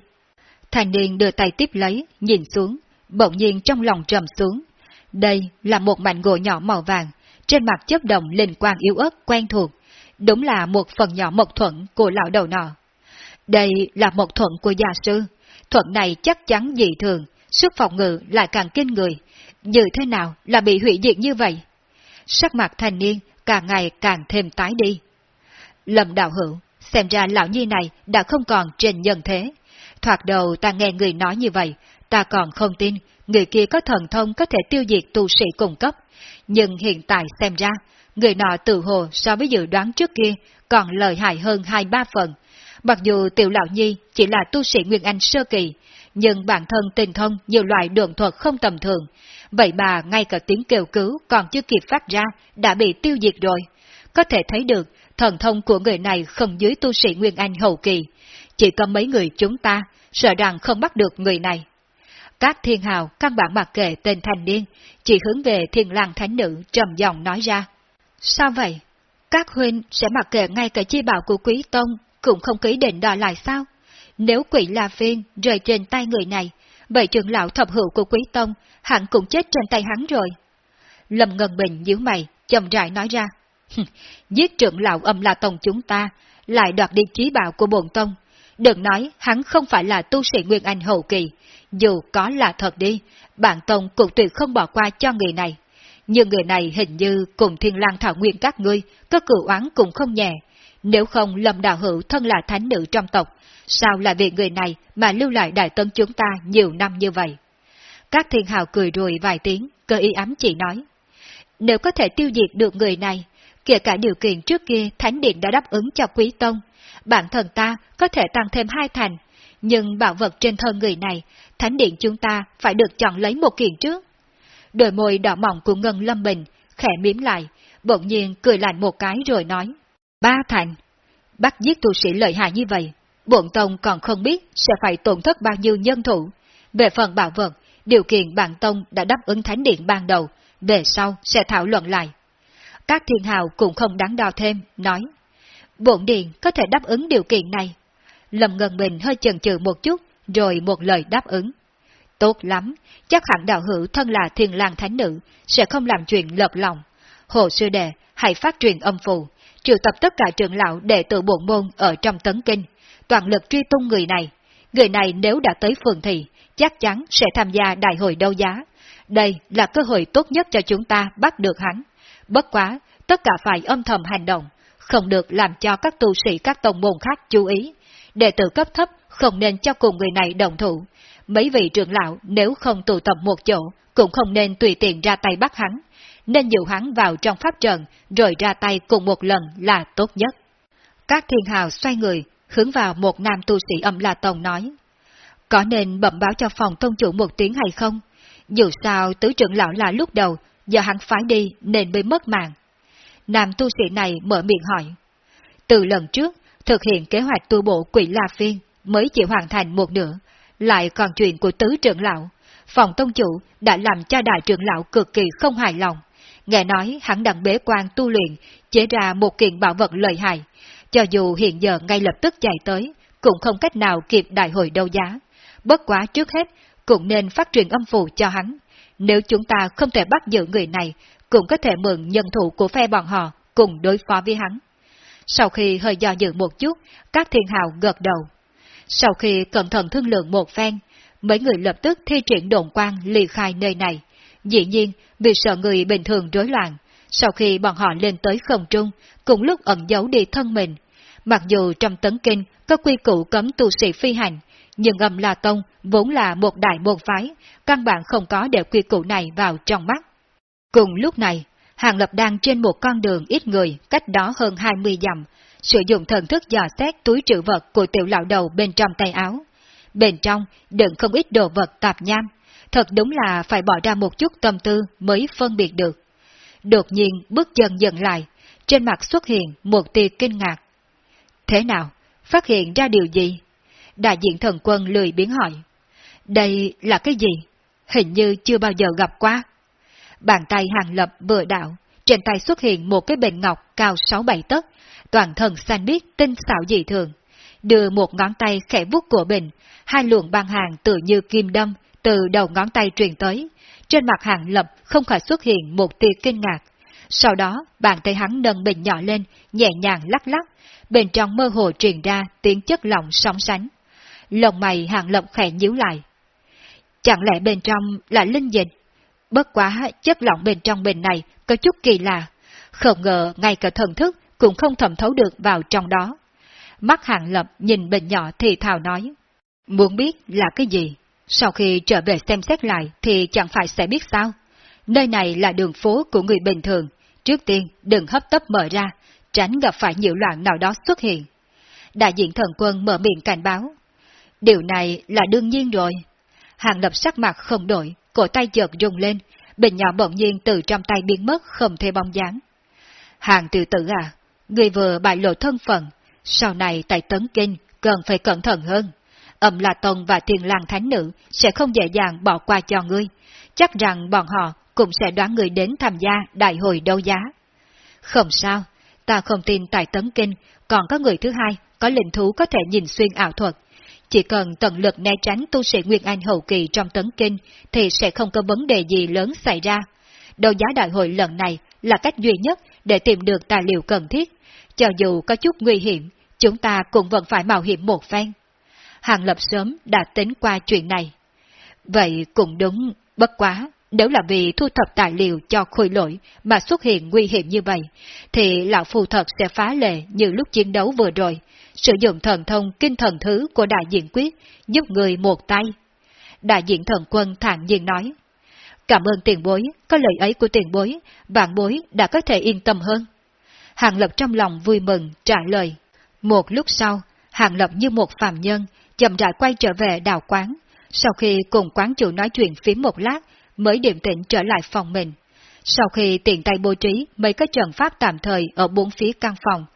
Thành niên đưa tay tiếp lấy, nhìn xuống, bỗng nhiên trong lòng trầm xuống. Đây là một mảnh gỗ nhỏ màu vàng, trên mặt chấp đồng linh quang yếu ớt quen thuộc, đúng là một phần nhỏ mộc thuận của lão đầu nọ. Đây là một thuận của gia sư, thuận này chắc chắn dị thường, sức phòng ngự lại càng kinh người, như thế nào là bị hủy diệt như vậy? Sắc mặt thanh niên càng ngày càng thêm tái đi. Lâm đạo hữu, xem ra lão nhi này đã không còn trên nhân thế. Thoạt đầu ta nghe người nói như vậy, ta còn không tin người kia có thần thông có thể tiêu diệt tu sĩ cung cấp. Nhưng hiện tại xem ra, người nọ tự hồ so với dự đoán trước kia còn lợi hại hơn hai ba phần. Mặc dù tiểu lão nhi chỉ là tu sĩ Nguyên Anh sơ kỳ, nhưng bản thân tình thông nhiều loại đường thuật không tầm thường, vậy mà ngay cả tiếng kêu cứu còn chưa kịp phát ra đã bị tiêu diệt rồi. Có thể thấy được thần thông của người này không dưới tu sĩ Nguyên Anh hậu kỳ, chỉ có mấy người chúng ta sợ rằng không bắt được người này. Các thiên hào căn bản mặc kệ tên thanh niên, chỉ hướng về thiên lang thánh nữ trầm giọng nói ra. Sao vậy? Các huynh sẽ mặc kệ ngay cả chi bảo của quý tông cũng không ký định đòi lại sao? Nếu quỷ La Phiên rơi trên tay người này, vậy trưởng lão thập hữu của quý tông hẳn cũng chết trên tay hắn rồi. Lâm Ngân Bình nhíu mày, chậm rãi nói ra. Giết trưởng lão âm la tông chúng ta, lại đoạt đi trí bảo của bồn tông. Đừng nói hắn không phải là tu sĩ Nguyên Anh hậu kỳ, dù có là thật đi, bản tông cũng tuyệt không bỏ qua cho người này. Nhưng người này hình như cùng thiên lang thảo nguyên các ngươi, có cửu oán cũng không nhẹ. Nếu không lâm đạo hữu thân là thánh nữ trong tộc, sao là vì người này mà lưu lại đại tân chúng ta nhiều năm như vậy? Các thiên hào cười rùi vài tiếng, cơ ý ám chỉ nói. Nếu có thể tiêu diệt được người này, kể cả điều kiện trước kia Thánh Điện đã đáp ứng cho Quý Tông, bản thân ta có thể tăng thêm hai thành, nhưng bảo vật trên thân người này, Thánh Điện chúng ta phải được chọn lấy một kiện trước. Đôi môi đỏ mỏng của Ngân Lâm Bình khẽ miếm lại, bỗng nhiên cười lạnh một cái rồi nói. Ba thành. Bắt giết tu sĩ lợi hại như vậy, bổn tông còn không biết sẽ phải tổn thất bao nhiêu nhân thủ. Về phần bảo vật, điều kiện bản tông đã đáp ứng thánh điện ban đầu, về sau sẽ thảo luận lại. Các thiên hào cũng không đáng đo thêm, nói. Bộn điện có thể đáp ứng điều kiện này. Lâm Ngân Bình hơi chần chừ một chút, rồi một lời đáp ứng. Tốt lắm, chắc hẳn đạo hữu thân là thiên lang thánh nữ, sẽ không làm chuyện lợp lòng. Hồ sư đệ, hãy phát truyền âm phù, triệu tập tất cả trưởng lão đệ tử bổn môn ở trong tấn kinh, toàn lực truy tung người này. Người này nếu đã tới phường thị, chắc chắn sẽ tham gia đại hội đấu giá. Đây là cơ hội tốt nhất cho chúng ta bắt được hắn. Bất quá, tất cả phải âm thầm hành động, không được làm cho các tu sĩ các tông môn khác chú ý. Đệ tử cấp thấp không nên cho cùng người này đồng thủ. Mấy vị trưởng lão nếu không tụ tập một chỗ, cũng không nên tùy tiện ra tay bắt hắn. Nên dụ hắn vào trong pháp trận, rồi ra tay cùng một lần là tốt nhất. Các thiên hào xoay người, hướng vào một nam tu sĩ âm La Tông nói. Có nên bẩm báo cho phòng tôn chủ một tiếng hay không? Dù sao tứ trưởng lão là lúc đầu, giờ hắn phái đi nên mới mất mạng. Nam tu sĩ này mở miệng hỏi. Từ lần trước, thực hiện kế hoạch tu bộ quỷ La Phiên mới chỉ hoàn thành một nửa, lại còn chuyện của tứ trưởng lão. Phòng tông chủ đã làm cho đại trưởng lão cực kỳ không hài lòng. Nghe nói hắn đang bế quan tu luyện, chế ra một kiện bảo vật lợi hại. Cho dù hiện giờ ngay lập tức chạy tới, cũng không cách nào kịp đại hội đấu giá. Bất quá trước hết, cũng nên phát truyền âm phù cho hắn. Nếu chúng ta không thể bắt giữ người này, cũng có thể mượn nhân thủ của phe bọn họ cùng đối phó với hắn. Sau khi hơi do dự một chút, các thiên hào gật đầu. Sau khi cẩn thận thương lượng một phen, mấy người lập tức thi triển đồn quan ly khai nơi này. Dĩ nhiên, vì sợ người bình thường rối loạn, sau khi bọn họ lên tới không trung, cùng lúc ẩn giấu đi thân mình. Mặc dù trong tấn kinh có quy củ cấm tu sĩ phi hành, nhưng âm La Tông vốn là một đại môn phái, căn bản không có để quy củ này vào trong mắt. Cùng lúc này, Hàng Lập đang trên một con đường ít người, cách đó hơn 20 dặm, sử dụng thần thức dò xét túi trữ vật của tiểu lão đầu bên trong tay áo. Bên trong đựng không ít đồ vật tạp nham, thật đúng là phải bỏ ra một chút tâm tư mới phân biệt được. Đột nhiên bước chân dần lại, trên mặt xuất hiện một tia kinh ngạc. Thế nào? Phát hiện ra điều gì? Đại diện thần quân lười biến hỏi. Đây là cái gì? Hình như chưa bao giờ gặp qua. Bàn tay hàng lập vừa đạo, trên tay xuất hiện một cái bình ngọc cao 6-7 tấc, toàn thân xanh biếc tinh xảo dị thường. Đưa một ngón tay khẽ vuốt của bình, hai luồng băng hàng tự như kim đâm, từ đầu ngón tay truyền tới. Trên mặt hàng lập không khỏi xuất hiện một tia kinh ngạc. Sau đó, bàn tay hắn nâng bình nhỏ lên, nhẹ nhàng lắc lắc, bên trong mơ hồ truyền ra tiếng chất lỏng sóng sánh. Lồng mày hàng lập khẽ nhíu lại. Chẳng lẽ bên trong là linh dịch? Bất quá chất lỏng bên trong bình này có chút kỳ lạ, không ngờ ngay cả thần thức cũng không thẩm thấu được vào trong đó. Mắt hàng lập nhìn bình nhỏ thì thào nói, muốn biết là cái gì, sau khi trở về xem xét lại thì chẳng phải sẽ biết sao. Nơi này là đường phố của người bình thường, trước tiên đừng hấp tấp mở ra, tránh gặp phải nhiễu loạn nào đó xuất hiện. Đại diện thần quân mở miệng cảnh báo. Điều này là đương nhiên rồi. Hàng lập sắc mặt không đổi, cổ tay chợt rung lên, bình nhỏ bỗng nhiên từ trong tay biến mất không thấy bóng dáng. Hàng tiểu tử à, người vừa bại lộ thân phận, sau này tại Tấn Kinh cần phải cẩn thận hơn. Ẩm La Tông và Thiên lang Thánh Nữ sẽ không dễ dàng bỏ qua cho ngươi, chắc rằng bọn họ cũng sẽ đoán người đến tham gia đại hội đấu giá. Không sao, ta không tin tại Tấn Kinh còn có người thứ hai có linh thú có thể nhìn xuyên ảo thuật, chỉ cần tận lực né tránh tu sĩ Nguyên Anh hậu kỳ trong tấn kinh thì sẽ không có vấn đề gì lớn xảy ra. Đấu giá đại hội lần này là cách duy nhất để tìm được tài liệu cần thiết. Cho dù có chút nguy hiểm, chúng ta cũng vẫn phải mạo hiểm một phen. Hàng Lập sớm đã tính qua chuyện này. Vậy cũng đúng, bất quá, nếu là vì thu thập tài liệu cho khôi lỗi mà xuất hiện nguy hiểm như vậy, thì lão phù thật sẽ phá lệ như lúc chiến đấu vừa rồi, sử dụng thần thông kinh thần thứ của đại diện quyết, giúp người một tay. Đại diện thần quân thản nhiên nói, Cảm ơn tiền bối, có lời ấy của tiền bối, bạn bối đã có thể yên tâm hơn. Hàng Lập trong lòng vui mừng, trả lời. Một lúc sau, Hàng Lập như một phàm nhân, chậm rãi quay trở về đào quán. Sau khi cùng quán chủ nói chuyện phím một lát, mới điềm tĩnh trở lại phòng mình. Sau khi tiện tay bố trí mấy cái trận pháp tạm thời ở bốn phía căn phòng,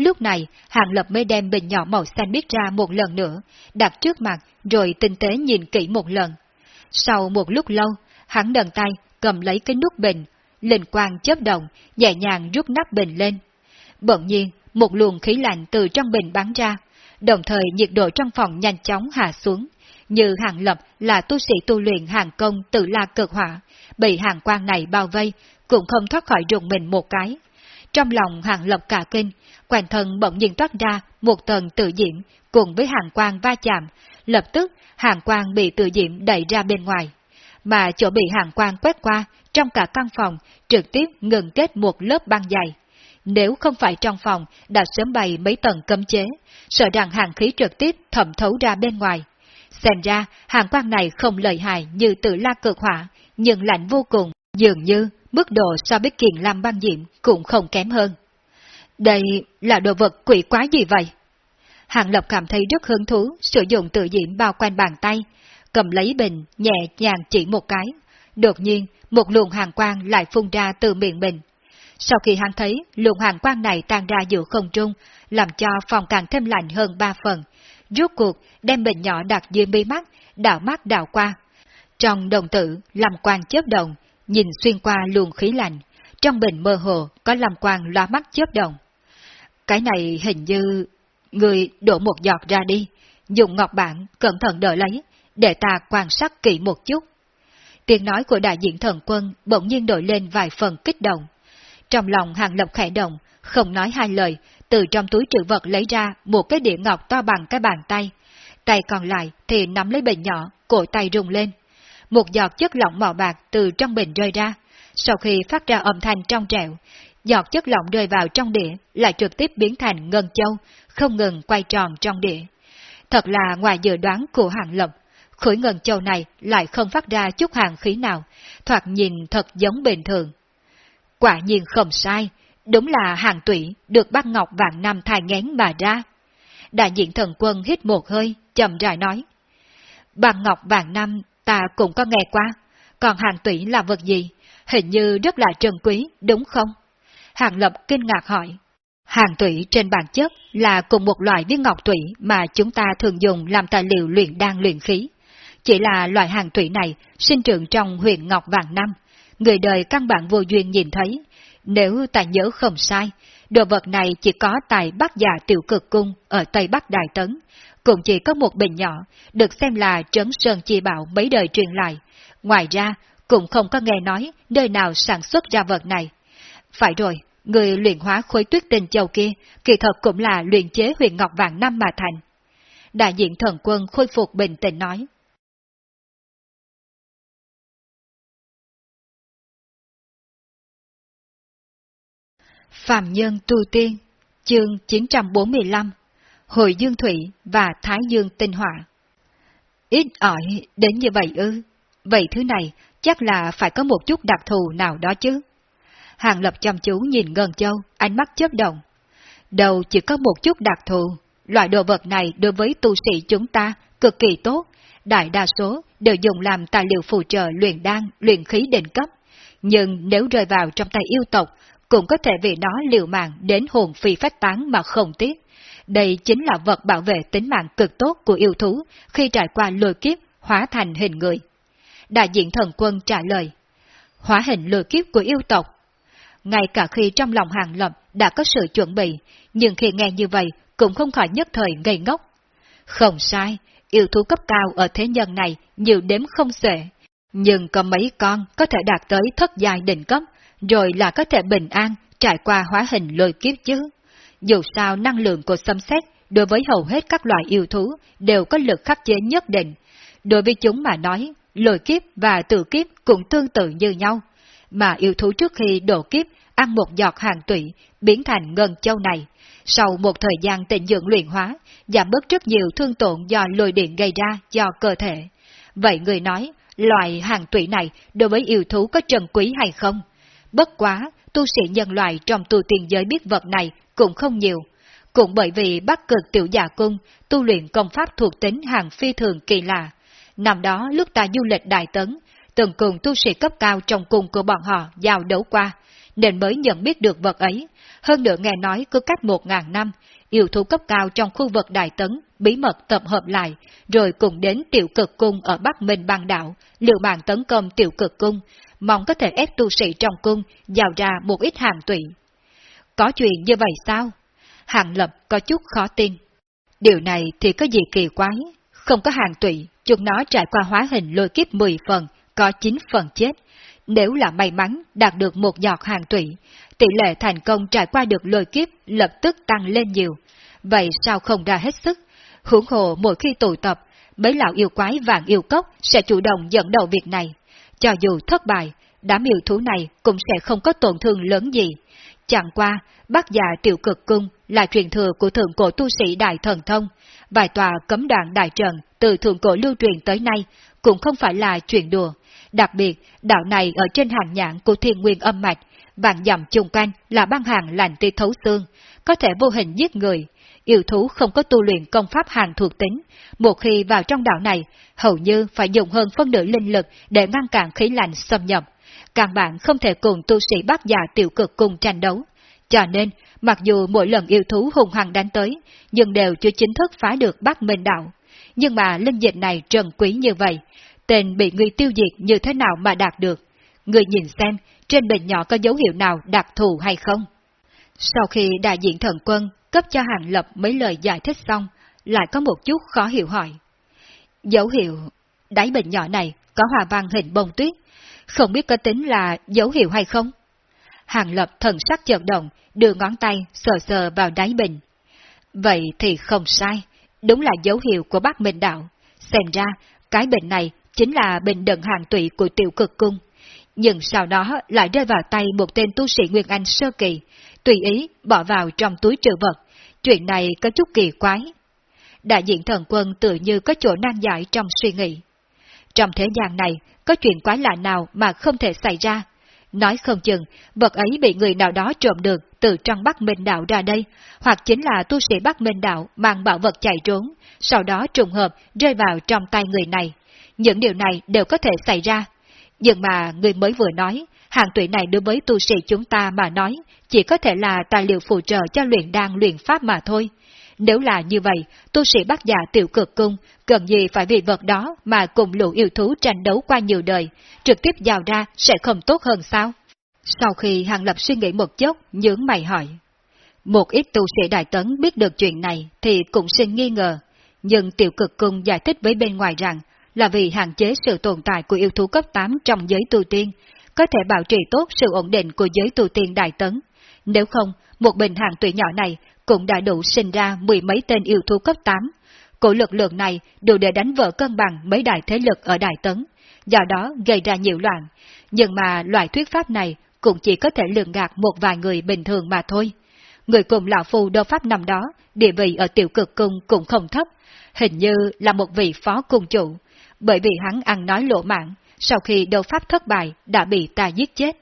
lúc này Hàng Lập mới đem bình nhỏ màu xanh biết ra một lần nữa, đặt trước mặt rồi tinh tế nhìn kỹ một lần. Sau một lúc lâu, hắn đần tay cầm lấy cái nút bình, linh quang chớp động, nhẹ nhàng rút nắp bình lên. Bỗng nhiên, một luồng khí lạnh từ trong bình bắn ra, đồng thời nhiệt độ trong phòng nhanh chóng hạ xuống, như hàng lập là tu sĩ tu luyện hàng công tự la cực hỏa, bị hàng quang này bao vây, cũng không thoát khỏi rụng mình một cái. Trong lòng hàng lập cả kinh, quanh thân bỗng nhiên toát ra một tầng tự diễm cùng với hàng quang va chạm, lập tức hàng quang bị tự diễm đẩy ra bên ngoài. Mà chỗ bị hàng quang quét qua, trong cả căn phòng trực tiếp ngừng kết một lớp băng dày. Nếu không phải trong phòng đã sớm bày mấy tầng cấm chế, sợ rằng hàng khí trực tiếp thẩm thấu ra bên ngoài. Xem ra, hàng quang này không lợi hại như tự la cực hỏa, nhưng lạnh vô cùng, dường như mức độ so với kiền lam băng diệm cũng không kém hơn. Đây là đồ vật quỷ quá gì vậy? Hàng Lập cảm thấy rất hứng thú sử dụng tự diễm bao quanh bàn tay, cầm lấy bình, nhẹ nhàng chỉ một cái. Đột nhiên, một luồng hàng quang lại phun ra từ miệng bình. Sau khi hắn thấy luồng hàng quang này tan ra giữa không trung, làm cho phòng càng thêm lạnh hơn ba phần, rốt cuộc đem bình nhỏ đặt dưới mi mắt, đảo mắt đảo qua. Trong đồng tử, làm quang chớp động, nhìn xuyên qua luồng khí lạnh, trong bình mơ hồ có làm quang loa mắt chớp động. Cái này hình như... Người đổ một giọt ra đi, dùng ngọc bản cẩn thận đợi lấy, để ta quan sát kỹ một chút. Tiếng nói của đại diện thần quân bỗng nhiên đổi lên vài phần kích động. Trong lòng hàng lập khẽ động, không nói hai lời, từ trong túi trữ vật lấy ra một cái đĩa ngọc to bằng cái bàn tay. Tay còn lại thì nắm lấy bình nhỏ, cổ tay rung lên. Một giọt chất lỏng màu bạc từ trong bình rơi ra. Sau khi phát ra âm thanh trong trẻo, giọt chất lỏng rơi vào trong đĩa lại trực tiếp biến thành ngân châu, không ngừng quay tròn trong đĩa. Thật là ngoài dự đoán của hàng lập, khối ngân châu này lại không phát ra chút hàng khí nào, thoạt nhìn thật giống bình thường. Quả nhiên không sai, đúng là hàng tủy được bác ngọc vạn năm thai ngén mà ra. Đại diện thần quân hít một hơi, chậm rãi nói. Bằng ngọc vạn năm ta cũng có nghe qua, còn hàng tủy là vật gì? Hình như rất là trân quý, đúng không? Hàng lập kinh ngạc hỏi. Hàng tủy trên bản chất là cùng một loại viên ngọc tủy mà chúng ta thường dùng làm tài liệu luyện đan luyện khí. Chỉ là loại hàng tủy này sinh trưởng trong huyện Ngọc Vạn Năm, người đời căn bản vô duyên nhìn thấy. Nếu ta nhớ không sai, đồ vật này chỉ có tại Bắc Già Tiểu Cực Cung ở Tây Bắc Đại Tấn, cũng chỉ có một bình nhỏ, được xem là trấn sơn chi bảo mấy đời truyền lại. Ngoài ra, cũng không có nghe nói nơi nào sản xuất ra vật này. Phải rồi, người luyện hóa khối tuyết tinh châu kia, kỳ thật cũng là luyện chế huyền ngọc vàng năm mà thành. Đại diện thần quân khôi phục bình tĩnh nói. Phạm Nhân Tu Tiên, chương 945, hồi Dương Thủy và Thái Dương Tinh Hỏa. Ít ỏi đến như vậy ư, vậy thứ này chắc là phải có một chút đặc thù nào đó chứ. Hàng Lập chăm chú nhìn Ngân Châu, ánh mắt chớp động. Đầu chỉ có một chút đặc thù, loại đồ vật này đối với tu sĩ chúng ta cực kỳ tốt, đại đa số đều dùng làm tài liệu phù trợ luyện đan, luyện khí đỉnh cấp. Nhưng nếu rơi vào trong tay yêu tộc, cũng có thể vì nó liều mạng đến hồn phi phách tán mà không tiếc. Đây chính là vật bảo vệ tính mạng cực tốt của yêu thú khi trải qua lôi kiếp hóa thành hình người. Đại diện thần quân trả lời, hóa hình lôi kiếp của yêu tộc ngay cả khi trong lòng hàng lập đã có sự chuẩn bị, nhưng khi nghe như vậy cũng không khỏi nhất thời ngây ngốc. Không sai, yêu thú cấp cao ở thế nhân này nhiều đếm không xuể, nhưng có mấy con có thể đạt tới thất giai đỉnh cấp, rồi là có thể bình an trải qua hóa hình lôi kiếp chứ. Dù sao năng lượng của xâm xét đối với hầu hết các loài yêu thú đều có lực khắc chế nhất định. Đối với chúng mà nói, lôi kiếp và tự kiếp cũng tương tự như nhau, mà yêu thú trước khi độ kiếp ăn một giọt hàng tụy, biến thành ngân châu này. Sau một thời gian tịnh dưỡng luyện hóa, giảm bớt rất nhiều thương tổn do lôi điện gây ra do cơ thể. Vậy người nói, loại hàng tụy này đối với yêu thú có trần quý hay không? Bất quá, tu sĩ nhân loại trong tu tiên giới biết vật này cũng không nhiều. Cũng bởi vì bắc cực tiểu giả cung, tu luyện công pháp thuộc tính hàng phi thường kỳ lạ. Năm đó lúc ta du lịch Đại Tấn, từng cùng tu sĩ cấp cao trong cung của bọn họ giao đấu qua, nên mới nhận biết được vật ấy. Hơn nữa nghe nói cứ cách một ngàn năm, yêu thú cấp cao trong khu vực Đại Tấn bí mật tập hợp lại, rồi cùng đến tiểu cực cung ở Bắc Minh bang đảo, liệu mạng tấn công tiểu cực cung, mong có thể ép tu sĩ trong cung giao ra một ít hàng tụy. Có chuyện như vậy sao? Hàng Lập có chút khó tin. Điều này thì có gì kỳ quái, không có hàng tụy, chúng nó trải qua hóa hình lôi kiếp 10 phần, có 9 phần chết. Nếu là may mắn đạt được một giọt hàng tụy, tỷ lệ thành công trải qua được lôi kiếp lập tức tăng lên nhiều. Vậy sao không ra hết sức? Hưởng hồ mỗi khi tụ tập, mấy lão yêu quái vàng yêu cốc sẽ chủ động dẫn đầu việc này. Cho dù thất bại, đám yêu thú này cũng sẽ không có tổn thương lớn gì. Chẳng qua, bác già tiểu cực cung là truyền thừa của thượng cổ tu sĩ Đại Thần Thông, vài tòa cấm đoạn đại trận từ thượng cổ lưu truyền tới nay cũng không phải là chuyện đùa. Đặc biệt, đạo này ở trên hàng nhãn của thiên nguyên âm mạch, vạn dặm chung quanh là băng hàng lành ti thấu xương, có thể vô hình giết người. Yêu thú không có tu luyện công pháp hàng thuộc tính, một khi vào trong đạo này, hầu như phải dùng hơn phân nửa linh lực để ngăn cản khí lạnh xâm nhập. Càng bạn không thể cùng tu sĩ bác già tiểu cực cùng tranh đấu. Cho nên, mặc dù mỗi lần yêu thú hùng hằng đánh tới, nhưng đều chưa chính thức phá được bác Minh Đạo. Nhưng mà linh dịch này trần quý như vậy, tên bị người tiêu diệt như thế nào mà đạt được? Người nhìn xem, trên bình nhỏ có dấu hiệu nào đặc thù hay không? Sau khi đại diện thần quân cấp cho Hàng Lập mấy lời giải thích xong, lại có một chút khó hiểu hỏi. Dấu hiệu, đáy bình nhỏ này có hòa văn hình bông tuyết, không biết có tính là dấu hiệu hay không? Hàng Lập thần sắc chợt động, đưa ngón tay sờ sờ vào đáy bình. Vậy thì không sai, đúng là dấu hiệu của bác Minh Đạo. Xem ra, cái bình này chính là bình đựng hàng tụy của tiểu cực cung. Nhưng sau đó lại rơi vào tay một tên tu sĩ Nguyên Anh sơ kỳ, tùy ý bỏ vào trong túi trữ vật. Chuyện này có chút kỳ quái. Đại diện thần quân tự như có chỗ nan giải trong suy nghĩ. Trong thế gian này, có chuyện quái lạ nào mà không thể xảy ra, Nói không chừng, vật ấy bị người nào đó trộm được từ trong Bắc Minh Đạo ra đây, hoặc chính là tu sĩ Bắc Minh Đạo mang bảo vật chạy trốn, sau đó trùng hợp rơi vào trong tay người này. Những điều này đều có thể xảy ra. Nhưng mà người mới vừa nói, hàng tụy này đối với tu sĩ chúng ta mà nói, chỉ có thể là tài liệu phụ trợ cho luyện đan luyện pháp mà thôi. Nếu là như vậy, tu sĩ bác giả tiểu cực cung, cần gì phải vì vật đó mà cùng lũ yêu thú tranh đấu qua nhiều đời, trực tiếp giao ra sẽ không tốt hơn sao? Sau khi Hàng Lập suy nghĩ một chút, nhướng mày hỏi. Một ít tu sĩ Đại Tấn biết được chuyện này thì cũng sinh nghi ngờ, nhưng tiểu cực cung giải thích với bên ngoài rằng là vì hạn chế sự tồn tại của yêu thú cấp 8 trong giới tu tiên, có thể bảo trì tốt sự ổn định của giới tu tiên Đại Tấn. Nếu không, một bình hàng tuổi nhỏ này cũng đã đủ sinh ra mười mấy tên yêu thú cấp 8. Cổ lực lượng này đủ để đánh vỡ cân bằng mấy đại thế lực ở Đại Tấn, do đó gây ra nhiều loạn. Nhưng mà loại thuyết pháp này cũng chỉ có thể lường gạt một vài người bình thường mà thôi. Người cùng lão phu đô pháp năm đó, địa vị ở tiểu cực cung cũng không thấp, hình như là một vị phó cung chủ, bởi vì hắn ăn nói lộ mạng, sau khi đấu pháp thất bại đã bị ta giết chết.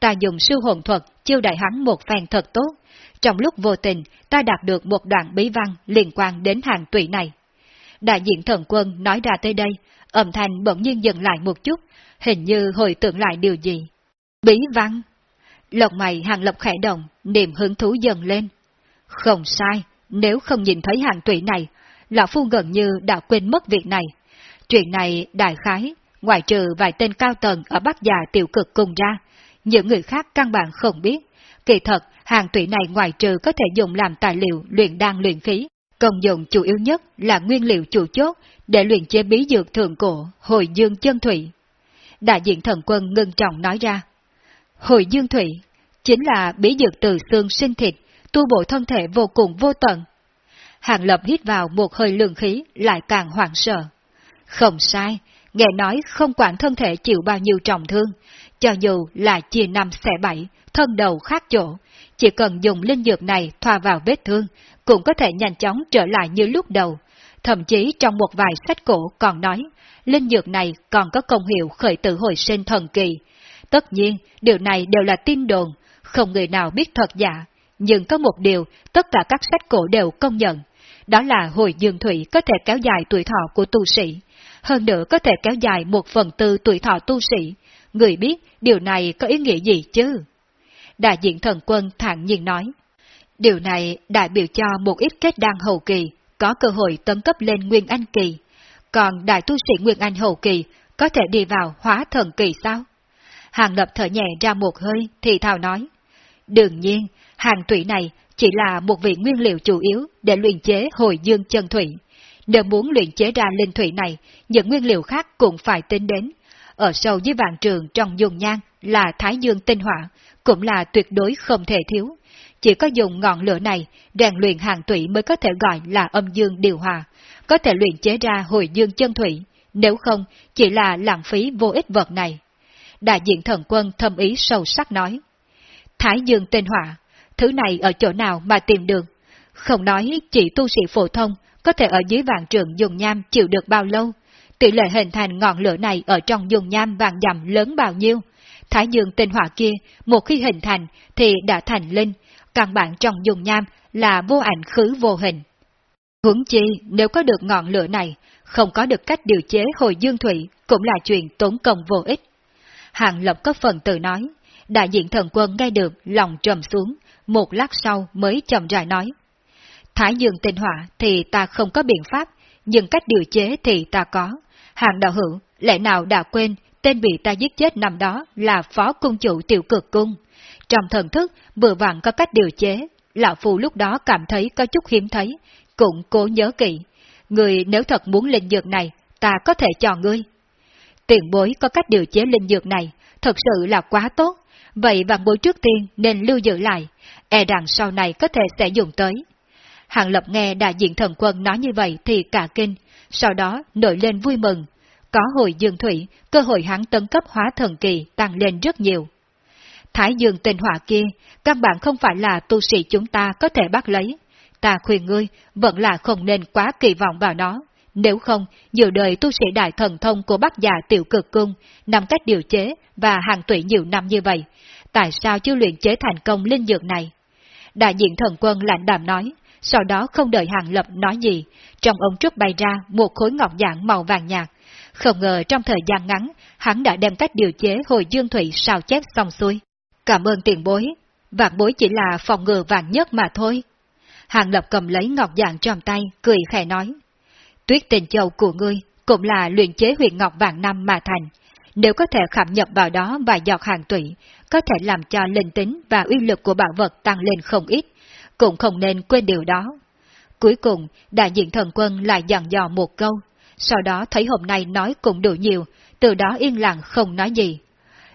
Ta dùng sư hồn thuật chiêu đại hắn một phen thật tốt, trong lúc vô tình, ta đạt được một đoạn bí văn liên quan đến hàng tụy này. Đại diện thần quân nói ra tới đây, âm thanh bỗng nhiên dừng lại một chút, hình như hồi tưởng lại điều gì. Bí văn? Lộc mày hàng lập khẽ động, niềm hứng thú dần lên. Không sai, nếu không nhìn thấy hàng tụy này, Lão Phu gần như đã quên mất việc này. Chuyện này đại khái, ngoài trừ vài tên cao tầng ở Bắc Già tiểu cực cùng ra, những người khác căn bản không biết. Kỳ thật, hàng tụy này ngoài trừ có thể dùng làm tài liệu luyện đan luyện khí, công dụng chủ yếu nhất là nguyên liệu chủ chốt để luyện chế bí dược thượng cổ, hồi dương chân thủy. Đại diện thần quân ngưng trọng nói ra, hồi dương thủy chính là bí dược từ xương sinh thịt, tu bổ thân thể vô cùng vô tận. Hàng lập hít vào một hơi lương khí lại càng hoảng sợ. Không sai, nghe nói không quản thân thể chịu bao nhiêu trọng thương, cho dù là chia năm xẻ bảy, thân đầu khác chỗ, chỉ cần dùng linh dược này thoa vào vết thương, cũng có thể nhanh chóng trở lại như lúc đầu. Thậm chí trong một vài sách cổ còn nói, linh dược này còn có công hiệu khởi tử hồi sinh thần kỳ. Tất nhiên, điều này đều là tin đồn, không người nào biết thật giả. Nhưng có một điều, tất cả các sách cổ đều công nhận. Đó là hồi dương thủy có thể kéo dài tuổi thọ của tu sĩ. Hơn nữa có thể kéo dài một phần tư tuổi thọ tu sĩ. Người biết điều này có ý nghĩa gì chứ? đại diện thần quân thản nhiên nói. Điều này đại biểu cho một ít kết đan hậu kỳ có cơ hội tấn cấp lên Nguyên Anh kỳ, còn đại tu sĩ Nguyên Anh hậu kỳ có thể đi vào hóa thần kỳ sao? Hàng lập thở nhẹ ra một hơi thì thào nói. Đương nhiên, hàng thủy này chỉ là một vị nguyên liệu chủ yếu để luyện chế hồi dương chân thủy. Nếu muốn luyện chế ra linh thủy này, những nguyên liệu khác cũng phải tính đến. Ở sâu dưới vạn trường trong dùng nhang là thái dương tinh hỏa, cũng là tuyệt đối không thể thiếu. Chỉ có dùng ngọn lửa này, rèn luyện hàng thủy mới có thể gọi là âm dương điều hòa, có thể luyện chế ra hồi dương chân thủy, nếu không, chỉ là lãng phí vô ích vật này. Đại diện thần quân thâm ý sâu sắc nói. Thái dương tinh hỏa, thứ này ở chỗ nào mà tìm được? Không nói chỉ tu sĩ phổ thông có thể ở dưới vạn trường dùng nham chịu được bao lâu, tỷ lệ hình thành ngọn lửa này ở trong dùng nham vàng dặm lớn bao nhiêu. Thái dương tinh hỏa kia, một khi hình thành thì đã thành linh, căn bản trong dùng nham là vô ảnh khứ vô hình. Huống chi, nếu có được ngọn lửa này, không có được cách điều chế hồi dương thủy cũng là chuyện tốn công vô ích. Hàng Lập có phần tự nói, đại diện thần quân nghe được lòng trầm xuống, một lát sau mới chậm rãi nói. Thái dương tinh hỏa thì ta không có biện pháp, nhưng cách điều chế thì ta có. Hàng đạo hữu, lẽ nào đã quên tên bị ta giết chết năm đó là phó cung chủ tiểu cực cung. Trong thần thức, vừa vặn có cách điều chế, lão phù lúc đó cảm thấy có chút hiếm thấy, cũng cố nhớ kỹ. Người nếu thật muốn linh dược này, ta có thể cho ngươi. Tiền bối có cách điều chế linh dược này, thật sự là quá tốt, vậy vạn bối trước tiên nên lưu giữ lại, e rằng sau này có thể sẽ dùng tới. Hàng Lập nghe đại diện thần quân nói như vậy thì cả kinh, sau đó nổi lên vui mừng. Có hồi dương thủy, cơ hội hắn tấn cấp hóa thần kỳ tăng lên rất nhiều. Thái dương tình hỏa kia, căn bản không phải là tu sĩ chúng ta có thể bắt lấy. Ta khuyên ngươi, vẫn là không nên quá kỳ vọng vào nó. Nếu không, nhiều đời tu sĩ đại thần thông của bác già tiểu cực cung, nằm cách điều chế và hàng tụy nhiều năm như vậy, tại sao chưa luyện chế thành công linh dược này? Đại diện thần quân lạnh đàm nói, sau đó không đợi hàng lập nói gì, trong ống trúc bay ra một khối ngọc dạng màu vàng nhạt. Không ngờ trong thời gian ngắn, hắn đã đem cách điều chế hồi dương thủy sao chép xong xuôi. Cảm ơn tiền bối, vạn bối chỉ là phòng ngừa vàng nhất mà thôi. Hàng lập cầm lấy ngọc dạng trong tay, cười khẽ nói. Tuyết tình châu của ngươi cũng là luyện chế huyền ngọc vàng năm mà thành. Nếu có thể khảm nhập vào đó vài giọt hàng tủy, có thể làm cho linh tính và uy lực của bảo vật tăng lên không ít, cũng không nên quên điều đó. Cuối cùng, đại diện thần quân lại dặn dò một câu, sau đó thấy hôm nay nói cũng đủ nhiều, từ đó yên lặng không nói gì.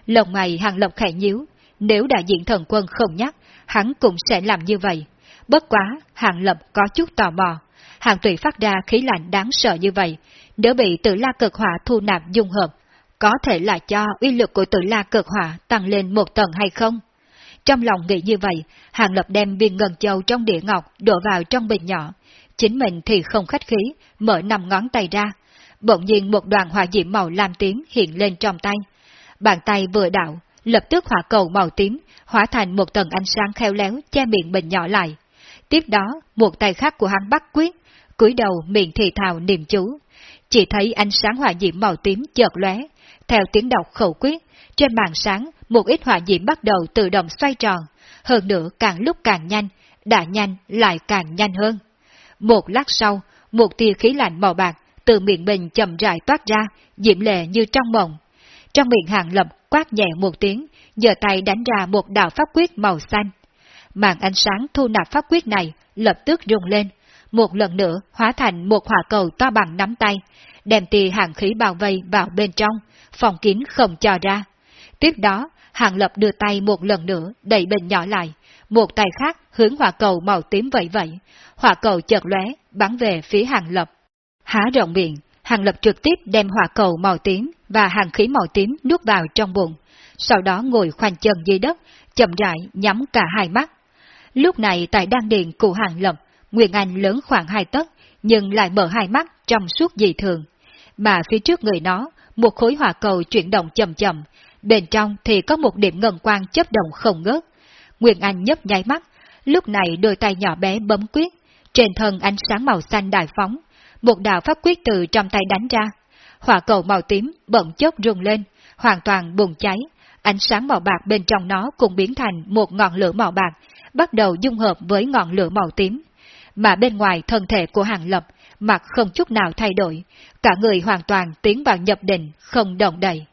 Lòng mày hàng lộc khẽ nhíu, nếu đại diện thần quân không nhắc, hắn cũng sẽ làm như vậy. Bất quá, hàng lập có chút tò mò. Hàng tùy phát ra khí lạnh đáng sợ như vậy, nếu bị tử la cực hỏa thu nạp dung hợp, có thể là cho uy lực của tử la cực hỏa tăng lên một tầng hay không? Trong lòng nghĩ như vậy, Hàng Lập đem viên ngân châu trong địa ngọc đổ vào trong bình nhỏ. Chính mình thì không khách khí, mở nằm ngón tay ra. Bỗng nhiên một đoàn hỏa diễm màu lam tím hiện lên trong tay. Bàn tay vừa đạo, lập tức hỏa cầu màu tím, hóa thành một tầng ánh sáng khéo léo che miệng bình nhỏ lại. Tiếp đó, một tay khác của hắn bắt quyết, cúi đầu miệng thì thào niệm chú. Chỉ thấy ánh sáng hỏa diễm màu tím chợt lóe, theo tiếng đọc khẩu quyết, trên màn sáng một ít hỏa diễm bắt đầu tự động xoay tròn, hơn nữa càng lúc càng nhanh, đã nhanh lại càng nhanh hơn. Một lát sau, một tia khí lạnh màu bạc từ miệng bình chậm rãi toát ra, diễm lệ như trong mộng. Trong miệng hàng lập quát nhẹ một tiếng, giờ tay đánh ra một đạo pháp quyết màu xanh. Màn ánh sáng thu nạp pháp quyết này lập tức rung lên, một lần nữa hóa thành một hỏa cầu to bằng nắm tay, đem tia hàng khí bao vây vào bên trong, phòng kín không cho ra. Tiếp đó, Hàng Lập đưa tay một lần nữa đẩy bình nhỏ lại, một tay khác hướng hỏa cầu màu tím vậy vậy. Hỏa cầu chợt lóe, bắn về phía Hàng Lập. Há rộng miệng, Hàng Lập trực tiếp đem hỏa cầu màu tím và hàng khí màu tím nuốt vào trong bụng, sau đó ngồi khoanh chân dưới đất, chậm rãi nhắm cả hai mắt. Lúc này tại đan điện của Hàng Lập, Nguyên Anh lớn khoảng hai tấc, nhưng lại mở hai mắt trong suốt dị thường. Mà phía trước người nó, một khối hỏa cầu chuyển động chậm chậm, bên trong thì có một điểm ngân quang chớp động không ngớt. Nguyên Anh nhấp nháy mắt, lúc này đôi tay nhỏ bé bấm quyết, trên thân ánh sáng màu xanh đại phóng, một đạo pháp quyết từ trong tay đánh ra. Hỏa cầu màu tím bỗng chốc rung lên, hoàn toàn bùng cháy, ánh sáng màu bạc bên trong nó cũng biến thành một ngọn lửa màu bạc, bắt đầu dung hợp với ngọn lửa màu tím. Mà bên ngoài thân thể của Hàng Lập, mặt không chút nào thay đổi, cả người hoàn toàn tiến vào nhập định, không động đậy.